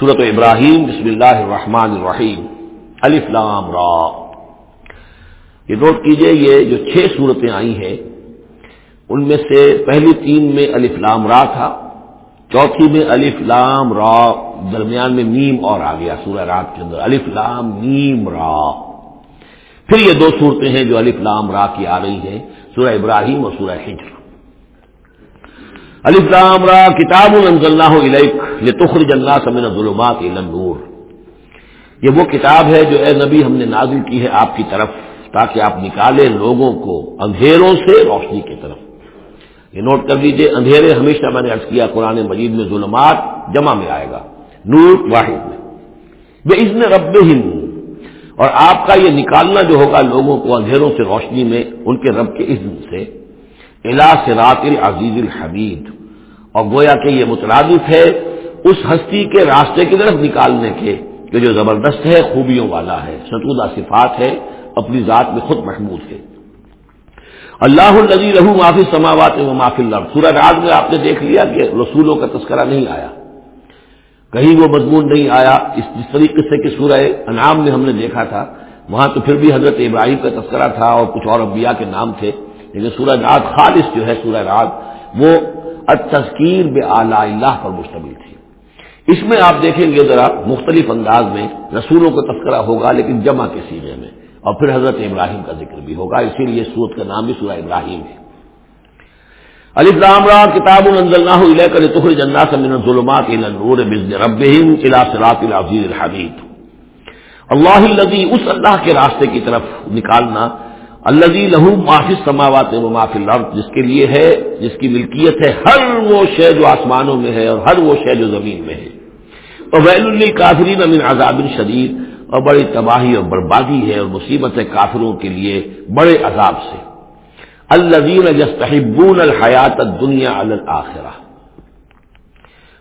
صورت ابراہیم، بسم اللہ الرحمن الرحیم. الفلام را. یہ نوٹ کیجیے، یہ جو چھ صورتیں آئی ہیں، ان میں سے پہلی تین میں الفلام را تھا، چوتھی میں الف لام را، درمیان میں نیم اور آ گیا سورہ رات کے اندر، الف لام نیم را. پھر یہ دو صورتیں ہیں جو الف لام را کی آ رہی ہیں، سورہ ابراہیم اور سورہ ہجر الف لام را، کتاب اللہ یہ تخر جنگا سمن ظلمات نور یہ وہ کتاب ہے جو اے نبی ہم نے نازل کی ہے آپ کی طرف، تاکہ آپ نکالے لوگوں کو اندھیروں سے روشنی کی طرف۔ یہ نوٹ کر لیجیے، اندھیرے ہمیشہ میں نے ارض کیا، قرآن مجید میں ظلمات جمع میں آئے گا، نور واحد میں۔ بے عزن رب اور آپ کا یہ نکالنا جو ہوگا لوگوں کو اندھیروں سے روشنی میں، ان کے رب کے عزم سے۔ الا سرات العزیز الحمید۔ اور گویا کہ یہ مترادف ہے اس ہستی کے راستے کی طرف نکالنے کے کہ جو زبردست ہے، خوبیوں والا ہے، ستودہ صفات ہے، اپنی ذات میں خود محمود ہے۔ اللہ النزی رحو معافی سماوات و معافی اللہ سورہ راج میں آپ نے دیکھ لیا کہ رسولوں کا تذکرہ نہیں آیا۔ کہیں وہ مضمون نہیں آیا۔ اس جس طریقے سے کہ سورہ انعام میں ہم نے دیکھا تھا، وہاں تو پھر بھی حضرت ابراہیم کا تذکرہ تھا اور کچھ اور انبیاء کے نام تھے۔ لیکن سورہ رات خالص جو ہے، سورہ رات وہ تذکیر بے اعلی اللہ پر مشتمل تھی۔ اس میں آپ دیکھیں گے ذرا مختلف انداز میں رسولوں کا تذکرہ ہوگا، لیکن جمع کے سیرے میں، اور پھر حضرت ابراہیم کا ذکر بھی ہوگا۔ اسی لیے سورت کا نام بھی سورہ ابراہیم ہے۔ علی رام را، کتاب کر تخر جنا سمن ظلمات العزیز الحمید۔ اللہ الذي اس اللہ کے راستے کی طرف نکالنا الذي له ما في السماوات وما الارض، جس کے لیے ہے، جس کی ملکیت ہے، ہر وہ شے جو آسمانوں میں ہے اور ہر وہ شے جو زمین میں ہے۔ اور ویل الکافرین من عذاب شدید، اور بڑی تباہی اور بربادی ہے اور مصیبت ہے کافروں کے لیے بڑے عذاب سے۔ الزین یستحبون الحیات دنیا الآخرہ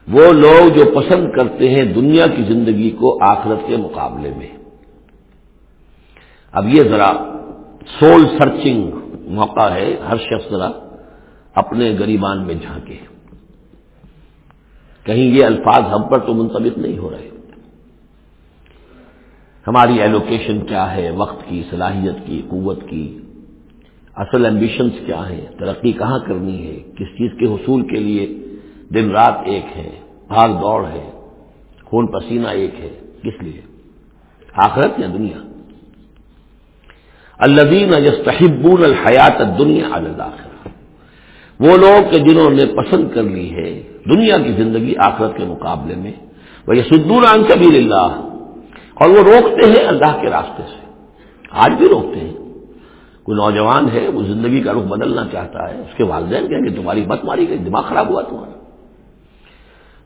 وہ لوگ جو پسند کرتے ہیں دنیا کی زندگی کو آخرت کے مقابلے میں۔ اب یہ ذرا سول سرچنگ موقع ہے ہر شخص ذرا اپنے گریبان میں جھانکے۔ کہیں یہ الفاظ ہم پر تو منتبت نہیں ہو رہے۔ ہماری ایلوکیشن کیا ہے؟ وقت کی، صلاحیت کی، قوت کی۔ اصل ایمبیشنس کیا ہیں؟ ترقی کہاں کرنی ہے؟ کس چیز کے حصول کے لیے دن رات ایک ہے؟ بھاگ دوڑ ہے؟ خون پسینہ ایک ہے؟ کس لیے؟ آخرت یا دنیا؟ الدین یستحبون الحیات دنیا اللہ وہ لوگ کہ جنہوں نے پسند کر لی ہے دنیا کی زندگی آخرت کے مقابلے میں وہ یہ سدور عن سبیل اللہ اور وہ روکتے ہیں اللہ کے راستے سے۔ آج بھی روکتے ہیں۔ کوئی نوجوان ہے، وہ زندگی کا رخ بدلنا چاہتا ہے، اس کے والدین کہیں کہ تمہاری مت ماری گئی، دماغ خراب ہوا تمہارا۔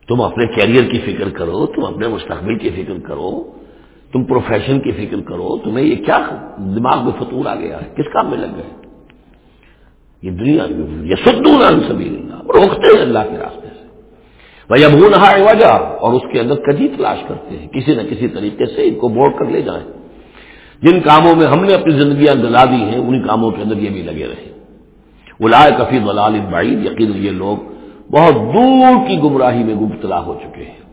تم اپنے کیریئر کی فکر کرو، تم اپنے مستقبل کی فکر کرو۔ تم پروفیشن کی فکر کرو، تمہیں یہ کیا دماغ میں فطور آ گیا ہے؟ کس کام میں لگ گئے؟ یہ دنیا یہ سدون سبھی روکتے ہیں اللہ کے راستے سے۔ بھائی اب ہے وجہ اور اس کے اندر کجی تلاش کرتے ہیں۔ کسی نہ کسی طریقے سے ان کو موڑ کر لے جائیں۔ جن کاموں میں ہم نے اپنی زندگیاں گلا دی ہیں ان کاموں کے اندر یہ بھی لگے رہے الاائے کفی دلال بعید یقین یہ لوگ بہت دور کی گمراہی میں مبتلا ہو چکے ہیں۔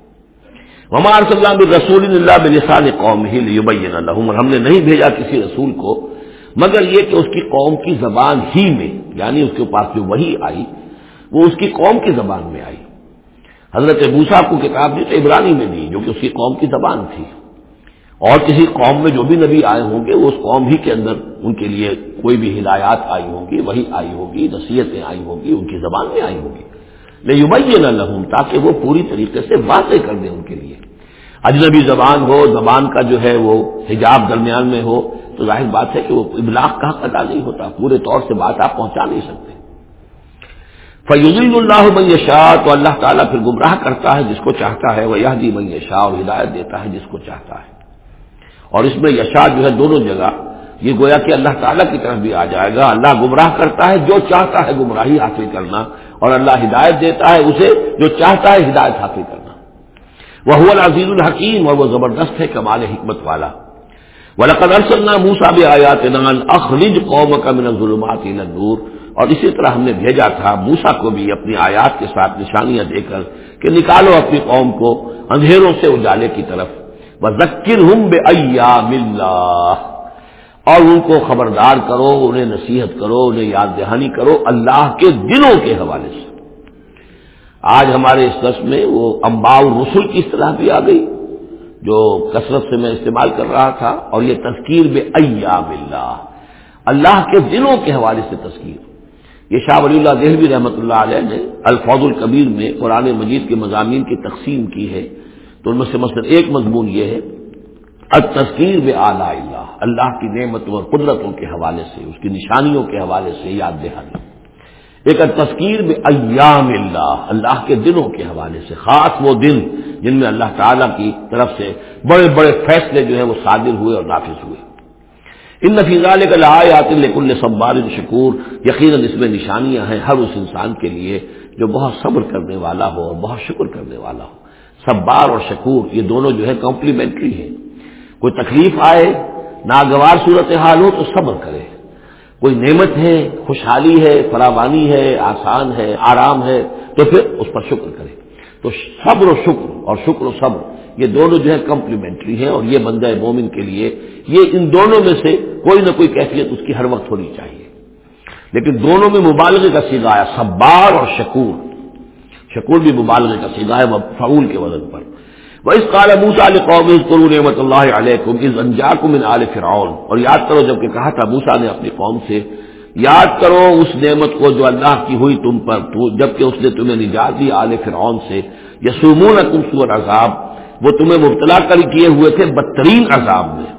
ہمار صلی اللہ رسول اللہ بلسان قوم ہی لہم ہم نے نہیں بھیجا کسی رسول کو، مگر یہ کہ اس کی قوم کی زبان ہی میں یعنی اس کے پاس جو وہی آئی، وہ اس کی قوم کی زبان میں آئی۔ حضرت بوسا کو کتاب دی تو عبرانی میں دی، جو کہ اس کی قوم کی زبان تھی۔ اور کسی قوم میں جو بھی نبی آئے ہوں گے، وہ اس قوم ہی کے اندر ان کے لیے کوئی بھی ہدایات آئی ہوں گی وہی آئی ہوگی نصیحتیں آئی ہوں گی، ان کی زبان میں آئی ہوگی میں نہ تاکہ وہ پوری طریقے سے واضح کر دیں ان کے لیے۔ اجنبی زبان ہو، زبان کا جو ہے وہ حجاب درمیان میں ہو، تو ظاہر بات ہے کہ وہ ابلاغ کا پتا نہیں ہوتا، پورے طور سے بات آپ پہنچا نہیں سکتے۔ فیوزین اللہ من شاہ تو اللہ تعالیٰ پھر گمراہ کرتا ہے جس کو چاہتا ہے وہ یہ دی من شاہ اور ہدایت دیتا ہے جس کو چاہتا ہے۔ اور اس میں یشا جو ہے دونوں جگہ، یہ گویا کہ اللہ تعالیٰ کی طرف بھی آ جائے گا۔ اللہ گمراہ کرتا ہے، جو چاہتا ہے گمراہی حاصل کرنا، اور اللہ ہدایت دیتا ہے، اسے جو چاہتا ہے ہدایت حاصل کرنا۔ وہ العزیز الحکیم اور وہ زبردست ہے کمال حکمت والا۔ ولقد ارسلنا موسا بھی آیات اخرج قوم کا من ظلمات نور اور اسی طرح ہم نے بھیجا تھا موسا کو بھی اپنی آیات کے ساتھ نشانیاں دے کر کہ نکالو اپنی قوم کو اندھیروں سے اجالے کی طرف۔ ذکر ہوں بے ایام اللہ اور ان کو خبردار کرو، انہیں نصیحت کرو، انہیں یاد دہانی کرو اللہ کے دنوں کے حوالے سے۔ آج ہمارے اس دس میں وہ امبا رسول کی اصطلاح بھی آ گئی، جو کثرت سے میں استعمال کر رہا تھا، اور یہ تذکیر بے ایام اللہ۔ اللہ کے دنوں کے حوالے سے تذکیر۔ یہ شاہ ولی اللہ دہلوی رحمۃ اللہ علیہ نے الفوظ القبیر میں قرآن مجید کے مضامین کی تقسیم کی ہے۔ تو ان میں سے مثلاً ایک مضمون یہ ہے تذکیر بے اعلیٰ اللہ۔ اللہ کی نعمتوں اور قدرتوں کے حوالے سے، اس کی نشانیوں کے حوالے سے یاد دہانی۔ ایک تذکیر میں ایام اللہ اللہ کے دنوں کے حوالے سے، خاص وہ دن جن میں اللہ تعالی کی طرف سے بڑے بڑے فیصلے جو ہے وہ صادر ہوئے اور نافذ ہوئے۔ ان نفیزہ لے کر آیات لکل صبار شکور، یقیناً اس میں نشانیاں ہیں ہر اس انسان کے لیے جو بہت صبر کرنے والا ہو اور بہت شکر کرنے والا ہو۔ صبار اور شکور، یہ دونوں جو ہے کمپلیمنٹری ہیں۔ کوئی تکلیف آئے، ناگوار صورت حال ہو تو صبر کرے۔ کوئی نعمت ہے، خوشحالی ہے، فراوانی ہے، آسان ہے، آرام ہے، تو پھر اس پر شکر کرے تو صبر و شکر اور شکر و صبر، یہ دونوں جو ہے کمپلیمنٹری ہیں اور یہ بندہ مومن کے لیے، یہ ان دونوں میں سے کوئی نہ کوئی کیفیت اس کی ہر وقت ہونی چاہیے۔ لیکن دونوں میں مبالغے کا سیدھا ہے سبار اور شکور۔ شکور بھی مبالغے کا سیدھا ہے فعول کے وزن پر۔ اس کال موسا علیہ قوم کرو نعمت اللہ علیہ اس انجا کو من عال فرعون اور یاد کرو جبکہ کہا تھا موسا نے اپنی قوم سے، یاد کرو اس نعمت کو جو اللہ کی ہوئی تم پر جبکہ اس نے تمہیں نجات دی عال فرعون سے یسومون تم سور عذاب وہ تمہیں مبتلا کر کیے ہوئے تھے بدترین عذاب میں۔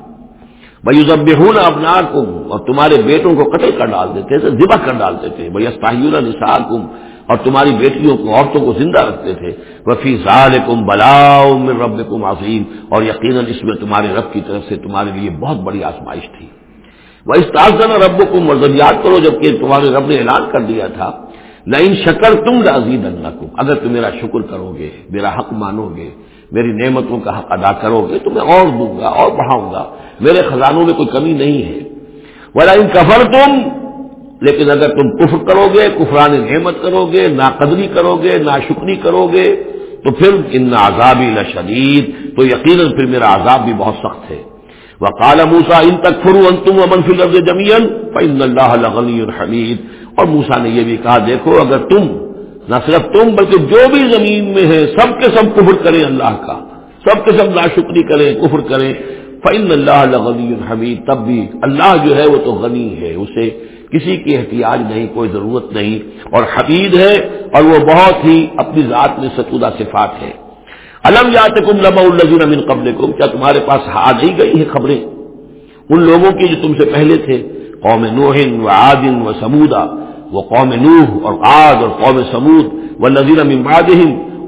بھائی ضب ابنا اور تمہارے بیٹوں کو قتل کر ڈال دیتے تھے، ذبح کر ڈالتے تھے۔ بھائی استاحیون نثار اور تمہاری بیٹیوں کو، عورتوں کو زندہ رکھتے تھے۔ وفی ظال کم بلاؤ میں رب عظیم اور یقیناً اس میں تمہارے رب کی طرف سے تمہارے لیے بہت بڑی آزمائش تھی۔ وہ اس تازہ رب کو مردن یاد کرو جبکہ تمہارے رب نے اعلان کر دیا تھا۔ لائن شکر تم رازید اللہ کو اگر تم میرا شکر کرو گے، میرا حق مانو گے، میری نعمتوں کا حق ادا کرو گے، تو میں اور دوں گا، اور بڑھاؤں گا۔ میرے خزانوں میں کوئی کمی نہیں ہے۔ وہ لائن کفر تم لیکن اگر تم کفر کرو گے، کفران نعمت کرو گے نا قدری کرو گے نا شکری کرو گے، تو پھر ان عذابی نہ شدید تو یقیناً پھر میرا عذاب بھی بہت سخت ہے۔ وہ کالا موسا ان تک فرو ان تم امن فی لفظ جمین اللہ غنی الحمید اور موسا نے یہ بھی کہا، دیکھو، اگر تم، نہ صرف تم، بلکہ جو بھی زمین میں ہے، سب کے سب کفر کریں اللہ کا۔ سب کے سب ناشکری کریں، کفر کریں۔ فعن اللہ غنی الحمید تب بھی اللہ جو ہے، وہ تو غنی ہے، اسے کسی کی احتیاج نہیں، کوئی ضرورت نہیں۔ اور حبید ہے اور وہ بہت ہی اپنی ذات میں ستودہ صفات ہے علم یات کم لما الزین امین قبل کم کیا تمہارے پاس آ نہیں گئی ہیں خبریں؟ ان لوگوں کی جو تم سے پہلے تھے، قوم نوہن و عادن و سمودا وہ قوم نوح اور آد اور قوم سمود و نذیر امین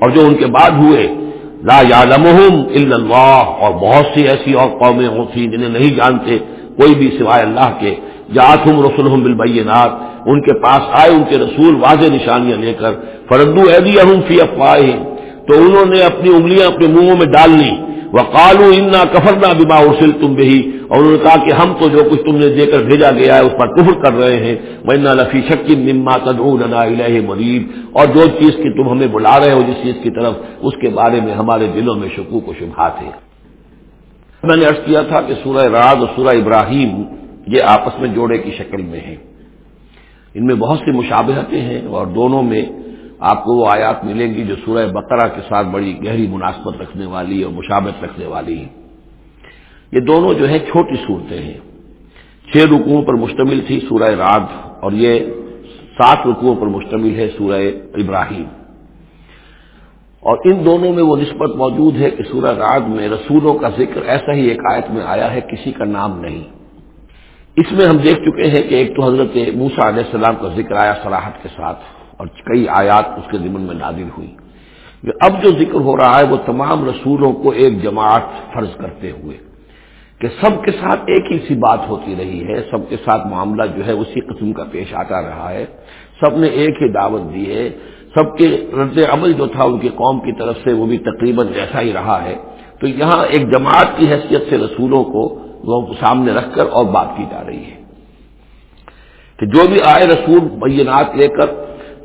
اور جو ان کے بعد ہوئے۔ لا یعلمہم الا اللہ، اور بہت سی ایسی اور قومیں ہوتی جنہیں نہیں جانتے، کوئی بھی سوائے اللہ کے۔ جاتم رسول بالبینات ان کے پاس آئے، ان کے رسول واضح نشانیاں لے کر، فردو ایدی فی افواہ تو انہوں نے اپنی انگلیاں اپنے منہوں میں ڈال لی وہ کالو انا کفرنا بما ارسل تم بھی اور انہوں نے کہا کہ ہم تو جو کچھ تم نے دے کر بھیجا گیا ہے، اس پر کفر کر رہے ہیں میں لفی شکی نما تدعوننا الیہ مریب اور جو چیز کی تم ہمیں بلا رہے ہو، جس چیز کی طرف اس کے بارے میں ہمارے دلوں میں شکوک و شبہات ہیں۔ میں نے عرض کیا تھا کہ سورہ راز اور سورہ ابراہیم یہ آپس میں جوڑے کی شکل میں ہیں۔ ان میں بہت سی مشابہتیں ہیں اور دونوں میں آپ کو وہ آیات ملیں گی جو سورہ بقرہ کے ساتھ بڑی گہری مناسبت رکھنے والی اور مشابت رکھنے والی ہیں۔ یہ دونوں جو ہے چھوٹی صورتیں ہیں۔ چھ رکوؤں پر مشتمل تھی سورہ راد اور یہ سات رکوؤں پر مشتمل ہے سورہ ابراہیم۔ اور ان دونوں میں وہ نسبت موجود ہے کہ سورہ راد میں رسولوں کا ذکر ایسا ہی ایک آیت میں آیا ہے، کسی کا نام نہیں۔ اس میں ہم دیکھ چکے ہیں کہ ایک تو حضرت موسا علیہ السلام کا ذکر آیا سراہٹ کے ساتھ اور کئی آیات اس کے ضمن میں نازل ہوئی۔ اب جو ذکر ہو رہا ہے وہ تمام رسولوں کو ایک جماعت فرض کرتے ہوئے کہ سب کے ساتھ ایک ہی سی بات ہوتی رہی ہے، سب کے ساتھ معاملہ جو ہے اسی قسم کا پیش آتا رہا ہے۔ سب نے ایک ہی دعوت دی ہے۔ سب کے رد عمل جو تھا ان کی قوم کی طرف سے وہ بھی تقریباً جیسا ہی رہا ہے۔ تو یہاں ایک جماعت کی حیثیت سے رسولوں کو وہ سامنے رکھ کر اور بات کی جا رہی ہے۔ کہ جو بھی آئے رسول بینات لے کر،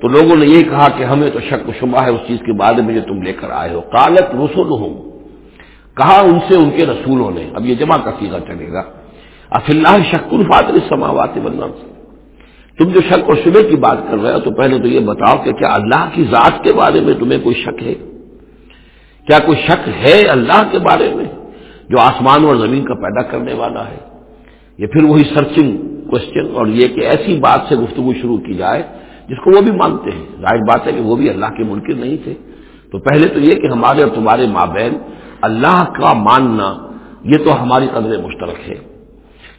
تو لوگوں نے یہی کہا کہ ہمیں تو شک و شبہ ہے اس چیز کے بارے میں جو تم لے کر آئے ہو۔ کالت رسول ہوں کہا ان سے ان کے رسولوں نے۔ اب یہ جمع کا سیدھا چلے گا۔ اف اللہ شک الفاطر سماوات بننا تم جو شک اور شبے کی بات کر رہے ہو، تو پہلے تو یہ بتاؤ کہ کیا اللہ کی ذات کے بارے میں تمہیں کوئی شک ہے؟ کیا کوئی شک ہے اللہ کے بارے میں؟ جو آسمان اور زمین کا پیدا کرنے والا ہے۔ یہ پھر وہی سرچنگ کوشچن اور یہ کہ ایسی بات سے گفتگو شروع کی جائے جس کو وہ بھی مانتے ہیں۔ ظاہر بات ہے کہ وہ بھی اللہ کے منکر نہیں تھے۔ تو پہلے تو یہ کہ ہمارے اور تمہارے مابین اللہ کا ماننا، یہ تو ہماری قدر مشترک ہے۔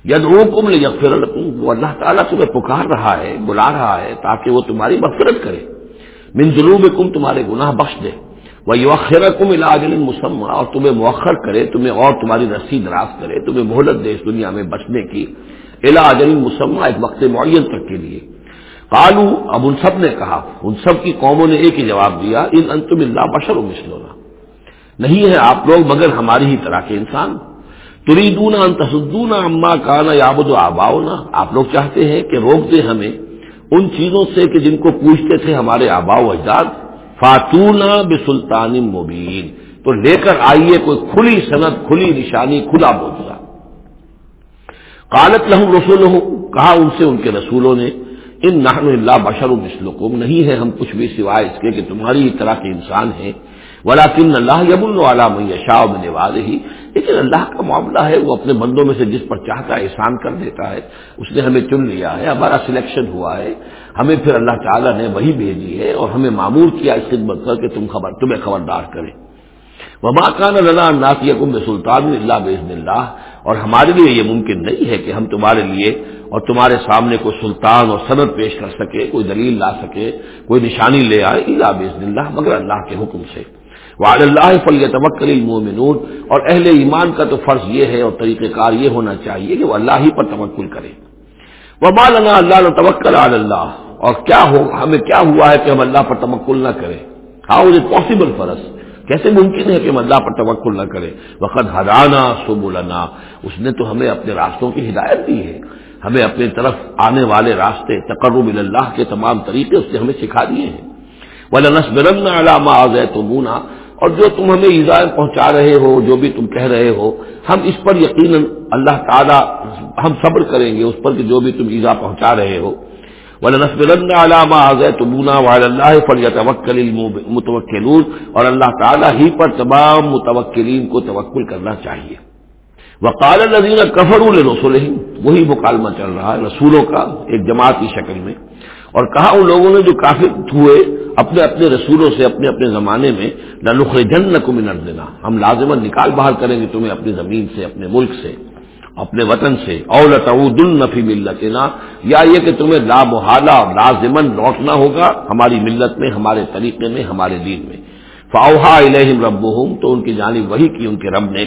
ید کم یغفر لکم، وہ اللہ تعالیٰ تمہیں پکار رہا ہے، بلا رہا ہے تاکہ وہ تمہاری مغفرت کرے۔ من ضرور کم تمہارے گناہ بخش دے۔ وہ یوخر کم علاجل مسمہ اور تمہیں مؤخر کرے، تمہیں اور تمہاری رسی دراز کرے، تمہیں مہلت دے اس دنیا میں بچنے کی علاجل مسمہ ایک وقت معین تک کے لیے۔ کالو اب ان سب نے کہا، ان سب کی قوموں نے ایک ہی جواب دیا ان انتم اللہ بشر و مسلونا نہیں ہے آپ لوگ، مگر ہماری ہی طرح کے انسان۔ تریدون ان اما کانا یابد و آباؤنا۔ آپ لوگ چاہتے ہیں کہ روک دیں ہمیں ان چیزوں سے کہ جن کو پوچھتے تھے ہمارے آبا و اجداد۔ فاتونا بسلطان مبین۔ تو لے کر آئیے، کوئی کھلی صنعت، کھلی نشانی، کھلا بوجھا کالت لہم رسول کہا ان سے ان کے رسولوں نے، ان نحن اللہ بشر مسلکم نہیں ہے ہم کچھ بھی سوائے اس کے کہ تمہاری طرح کے انسان ہیں۔ ولاکن اللہ یب اللہ شاہ میں نواز ہی لیکن اللہ کا معاملہ ہے، وہ اپنے بندوں میں سے جس پر چاہتا ہے احسان کر دیتا ہے۔ اس نے ہمیں چن لیا ہے، ہمارا سلیکشن ہوا ہے۔ ہمیں پھر اللہ تعالیٰ نے وہی بھیجی ہے اور ہمیں معمور کیا اس خدمت کر کہ تم خبر تمہیں خبردار کرے وہ ماں کان اللہ ناطیہ کم سلطان اللہ بزن اللہ اور ہمارے لیے یہ ممکن نہیں ہے کہ ہم تمہارے لیے اور تمہارے سامنے کوئی سلطان اور صنعت پیش کر سکے، کوئی دلیل لا سکے، کوئی نشانی لے آئے اللہ بزن اللہ مگر اللہ کے حکم سے۔ وعد اللہ فلی توکل المومنون اور اہل ایمان کا تو فرض یہ ہے اور طریقہ کار یہ ہونا چاہیے کہ وہ اللہ ہی پر توکل کرے۔ وہ مالنا اللہ توکل اللہ اور کیا ہو، ہمیں کیا ہوا ہے کہ ہم اللہ پر تمکل نہ کریں؟ ہاؤ از اٹ پاسبل فرض کیسے ممکن ہے کہ ہم اللہ پر توکل نہ کریں؟ وقت ہرانا سبولنا اس نے تو ہمیں اپنے راستوں کی ہدایت دی ہے۔ ہمیں اپنے طرف آنے والے راستے تقرب اللہ کے تمام طریقے اس نے ہمیں سکھا دیے ہیں۔ وہ نسبرن علامہ آز تو اور جو تم ہمیں ایزائیں پہنچا رہے ہو، جو بھی تم کہہ رہے ہو، ہم اس پر یقیناً اللہ تعالیٰ ہم صبر کریں گے، اس پر کہ جو بھی تم ایزا پہنچا رہے ہو۔ نسب علامہ آزے تو بونا وال اللہ فل توکل اور اللہ تعالیٰ ہی پر تمام متوکلین کو توکل کرنا چاہیے۔ وقال الزین کفر الرسول وہی مکالمہ چل رہا ہے رسولوں کا، ایک جماعت کی شکل میں۔ اور کہا ان لوگوں نے جو کافی ہوئے اپنے اپنے رسولوں سے، اپنے اپنے زمانے میں نخر جن کو منٹ دینا ہم لازمن نکال باہر کریں گے تمہیں اپنی زمین سے، اپنے ملک سے، اپنے وطن سے۔ اولت النفی ملت یا یہ کہ تمہیں لا محالہ لازمن لوٹنا ہوگا ہماری ملت میں، ہمارے طریقے میں، ہمارے دین میں۔ فاؤہا الہم رب تو ان کی جانب وہی کی ان کے رب نے۔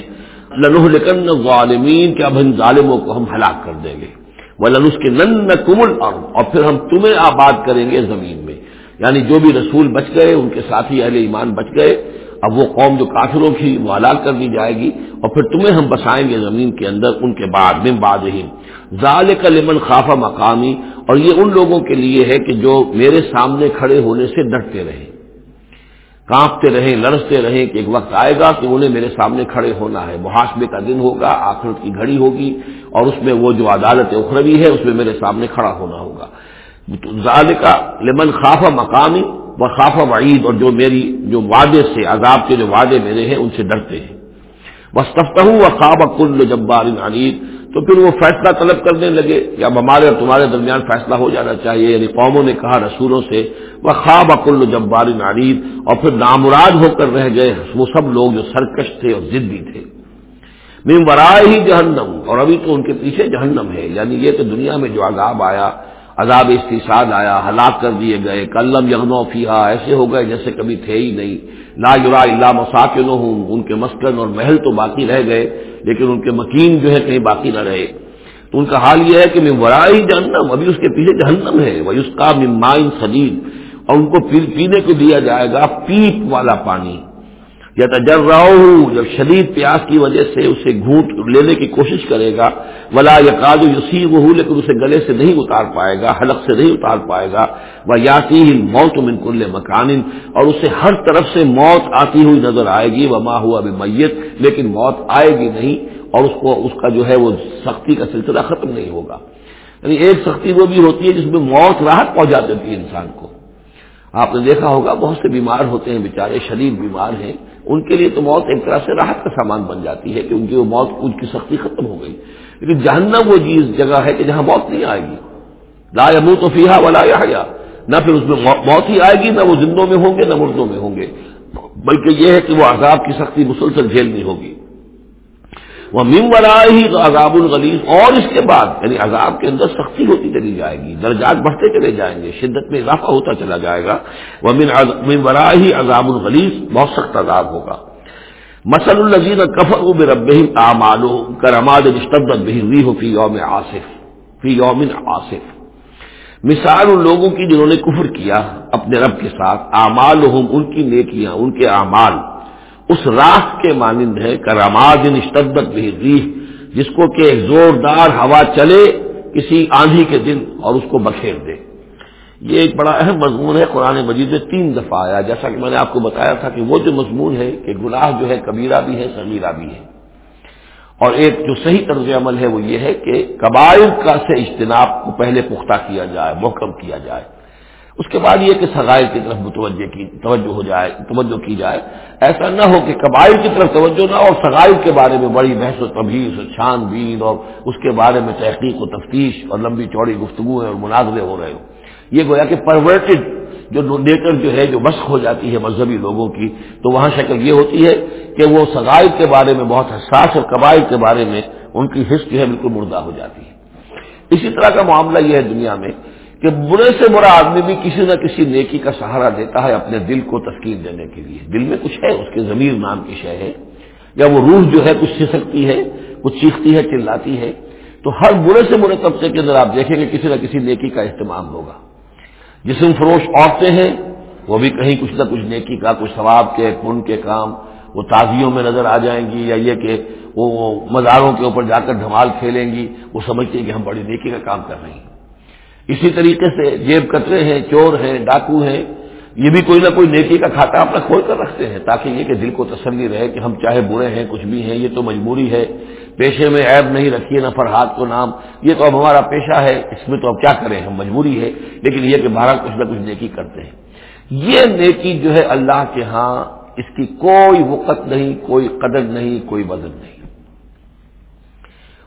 لنح لکن غالمین کے اب ان ظالموں کو ہم ہلاک کر دیں گے۔ وہ لنس کے نن کمل اور پھر ہم تمہیں آباد کریں گے زمین میں۔ یعنی جو بھی رسول بچ گئے، ان کے ساتھی اہل ایمان بچ گئے، اب وہ قوم جو کافروں کی وہ حلال کر دی جائے گی، اور پھر تمہیں ہم بسائیں گے زمین کے اندر، ان کے بعد میں باد ہی ظال کا لمن خافہ مقامی۔ اور یہ ان لوگوں کے لیے ہے کہ جو میرے سامنے کھڑے ہونے سے ڈرتے رہیں کانپتے رہیں، لڑستے رہیں کہ ایک وقت آئے گا کہ انہیں میرے سامنے کھڑے ہونا ہے۔ محاسبے کا دن ہوگا، آخرت کی گھڑی ہوگی اور اس میں وہ جو عدالت اخروی ہے، اس میں میرے سامنے کھڑا ہونا ہوگا۔ کا لمن خاف مقامی و خاف وعید، اور جو میری، جو وعدے سے، عذاب کے جو وعدے میرے ہیں، ان سے ڈرتے ہیں۔ بس ہوں و خواب کل جبار عنید تو پھر وہ فیصلہ طلب کرنے لگے، یا ہمارے اور تمہارے درمیان فیصلہ ہو جانا چاہیے۔ یعنی قوموں نے کہا رسولوں سے وہ خواب کل جبار نارید اور پھر نامراد ہو کر رہ گئے وہ سب لوگ جو سرکش تھے اور ضدی تھے۔ ممبرائے ہی جہنم اور ابھی تو ان کے پیچھے جہنم ہے۔ یعنی یہ کہ دنیا میں جو عذاب آیا عذاب استحصال آیا، ہلاک کر دیے گئے کلم یغنو فیحا ایسے ہو گئے جیسے کبھی تھے ہی نہیں۔ لا یورا اللہ مساکن ہوں ان کے مسکن اور محل تو باقی رہ گئے، لیکن ان کے مکین جو ہے کہیں باقی نہ رہے۔ تو ان کا حال یہ ہے کہ میں ورائی جہنم، ابھی اس کے پیچھے جہنم ہے۔ وہ اس کا ممائن سدید اور ان کو پینے کو دیا جائے گا پیپ والا پانی۔ یا تجر ہوں جب شدید پیاس کی وجہ سے اسے گھونٹ لینے کی کوشش کرے گا، ولا یقاد یسی وہ لیکن اسے گلے سے نہیں اتار پائے گا، حلق سے نہیں اتار پائے گا وہ یاتی موت من کل مکان، اور اسے ہر طرف سے موت آتی ہوئی نظر آئے گی وہ ہوا ابھی میت لیکن موت آئے گی نہیں، اور اس کو، اس کا جو ہے وہ سختی کا سلسلہ ختم نہیں ہوگا۔ یعنی ایک سختی وہ بھی ہوتی ہے جس میں موت راحت پہنچا دیتی ہے انسان کو۔ آپ نے دیکھا ہوگا، بہت سے بیمار ہوتے ہیں، بیچارے شدید بیمار ہیں ان کے لیے تو موت ایک طرح سے راحت کا سامان بن جاتی ہے کہ ان کی وہ موت ان کی سختی ختم ہو گئی۔ لیکن جہنم وہ چیز، جگہ ہے کہ جہاں موت نہیں آئے گی۔ لا مو تو فیحا والا یا نہ پھر اس میں موت ہی آئے گی، نہ وہ زندوں میں ہوں گے، نہ مردوں میں ہوں گے۔ بلکہ یہ ہے کہ وہ عذاب کی سختی مسلسل جھیلنی ہوگی۔ وہ مم ہی عذاب الغلیز اور اس کے بعد یعنی عذاب کے اندر سختی ہوتی چلی جائے گی، درجات بڑھتے چلے جائیں گے، شدت میں اضافہ ہوتا چلا جائے گا۔ وہ من ہی عذاب الغلیز بہت سخت عذاب ہوگا۔ مسل الزین کفر و رب آمال کرماد مستبد بھی ہو فی یوم آصف فی یومن آصف مثال ان لوگوں کی جنہوں نے کفر کیا اپنے رب کے ساتھ اعمال ان کی نیکیاں، ان کے اعمال اس راہ کے مانند ہے کراماد اشتدت بھی ریح، جس کو کہ ایک زوردار ہوا چلے کسی آندھی کے دن اور اس کو بکھیر دے۔ یہ ایک بڑا اہم مضمون ہے، قرآن مجید میں تین دفعہ آیا۔ جیسا کہ میں نے آپ کو بتایا تھا کہ وہ جو مضمون ہے کہ گناہ جو ہے، کبیرہ بھی ہے، سمیرہ بھی ہے۔ اور ایک جو صحیح طرز عمل ہے وہ یہ ہے کہ قبائل کا سے اجتناب کو پہلے پختہ کیا جائے، محکم کیا جائے۔ اس کے بعد یہ کہ سغائر کی طرف متوجہ کی توجہ ہو جائے توجہ کی جائے۔ ایسا نہ ہو کہ قبائل کی طرف توجہ نہ اور سغائر کے بارے میں بڑی بحث و تبھیس چھان بین اور اس کے بارے میں تحقیق و تفتیش اور لمبی چوڑی گفتگو ہے اور مناظرے ہو رہے ہو یہ گویا کہ پرورٹڈ جو نیکر جو ہے، جو مسق ہو جاتی ہے مذہبی لوگوں کی، تو وہاں شکل یہ ہوتی ہے کہ وہ سغائر کے بارے میں بہت حساس اور قبائل کے بارے میں ان کی حص جو ہے بالکل مردہ ہو جاتی ہے۔ اسی طرح کا معاملہ یہ ہے دنیا میں کہ برے سے برا آدمی بھی کسی نہ کسی نیکی کا سہارا دیتا ہے اپنے دل کو تسکین دینے کے لیے۔ دل میں کچھ ہے، اس کے ضمیر نام کی شے ہے۔ یا وہ روح جو ہے کچھ سکتی ہے، کچھ چیختی ہے، چلاتی ہے۔ تو ہر برے سے برے طبقے کے اندر آپ دیکھیں گے کسی نہ کسی نیکی کا استعمال ہوگا۔ جسم فروش عورتیں ہیں، وہ بھی کہیں کچھ نہ کچھ نیکی کا، کچھ ثواب کے پن کے کام، وہ تازیوں میں نظر آ جائیں گی یا یہ کہ وہ مزاروں کے اوپر جا کر دھمال کھیلیں گی، وہ سمجھتے ہیں کہ ہم بڑی نیکی کا کام کر رہے ہیں۔ اسی طریقے سے جیب کترے ہیں، چور ہیں، ڈاکو ہیں، یہ بھی کوئی نہ کوئی نیکی کا کھاتا اپنا کھول کر رکھتے ہیں تاکہ یہ کہ دل کو تسلی رہے کہ ہم چاہے برے ہیں، کچھ بھی ہیں، یہ تو مجبوری ہے۔ پیشے میں عیب نہیں رکھیے نہ فرحات کو نام۔ یہ تو اب ہمارا پیشہ ہے، اس میں تو اب کیا کریں ہم؟ مجبوری ہے۔ لیکن یہ کہ بارہ کچھ نہ کچھ نیکی کرتے ہیں۔ یہ نیکی جو ہے اللہ کے ہاں اس کی کوئی وقت نہیں، کوئی قدر نہیں، کوئی وزن نہیں۔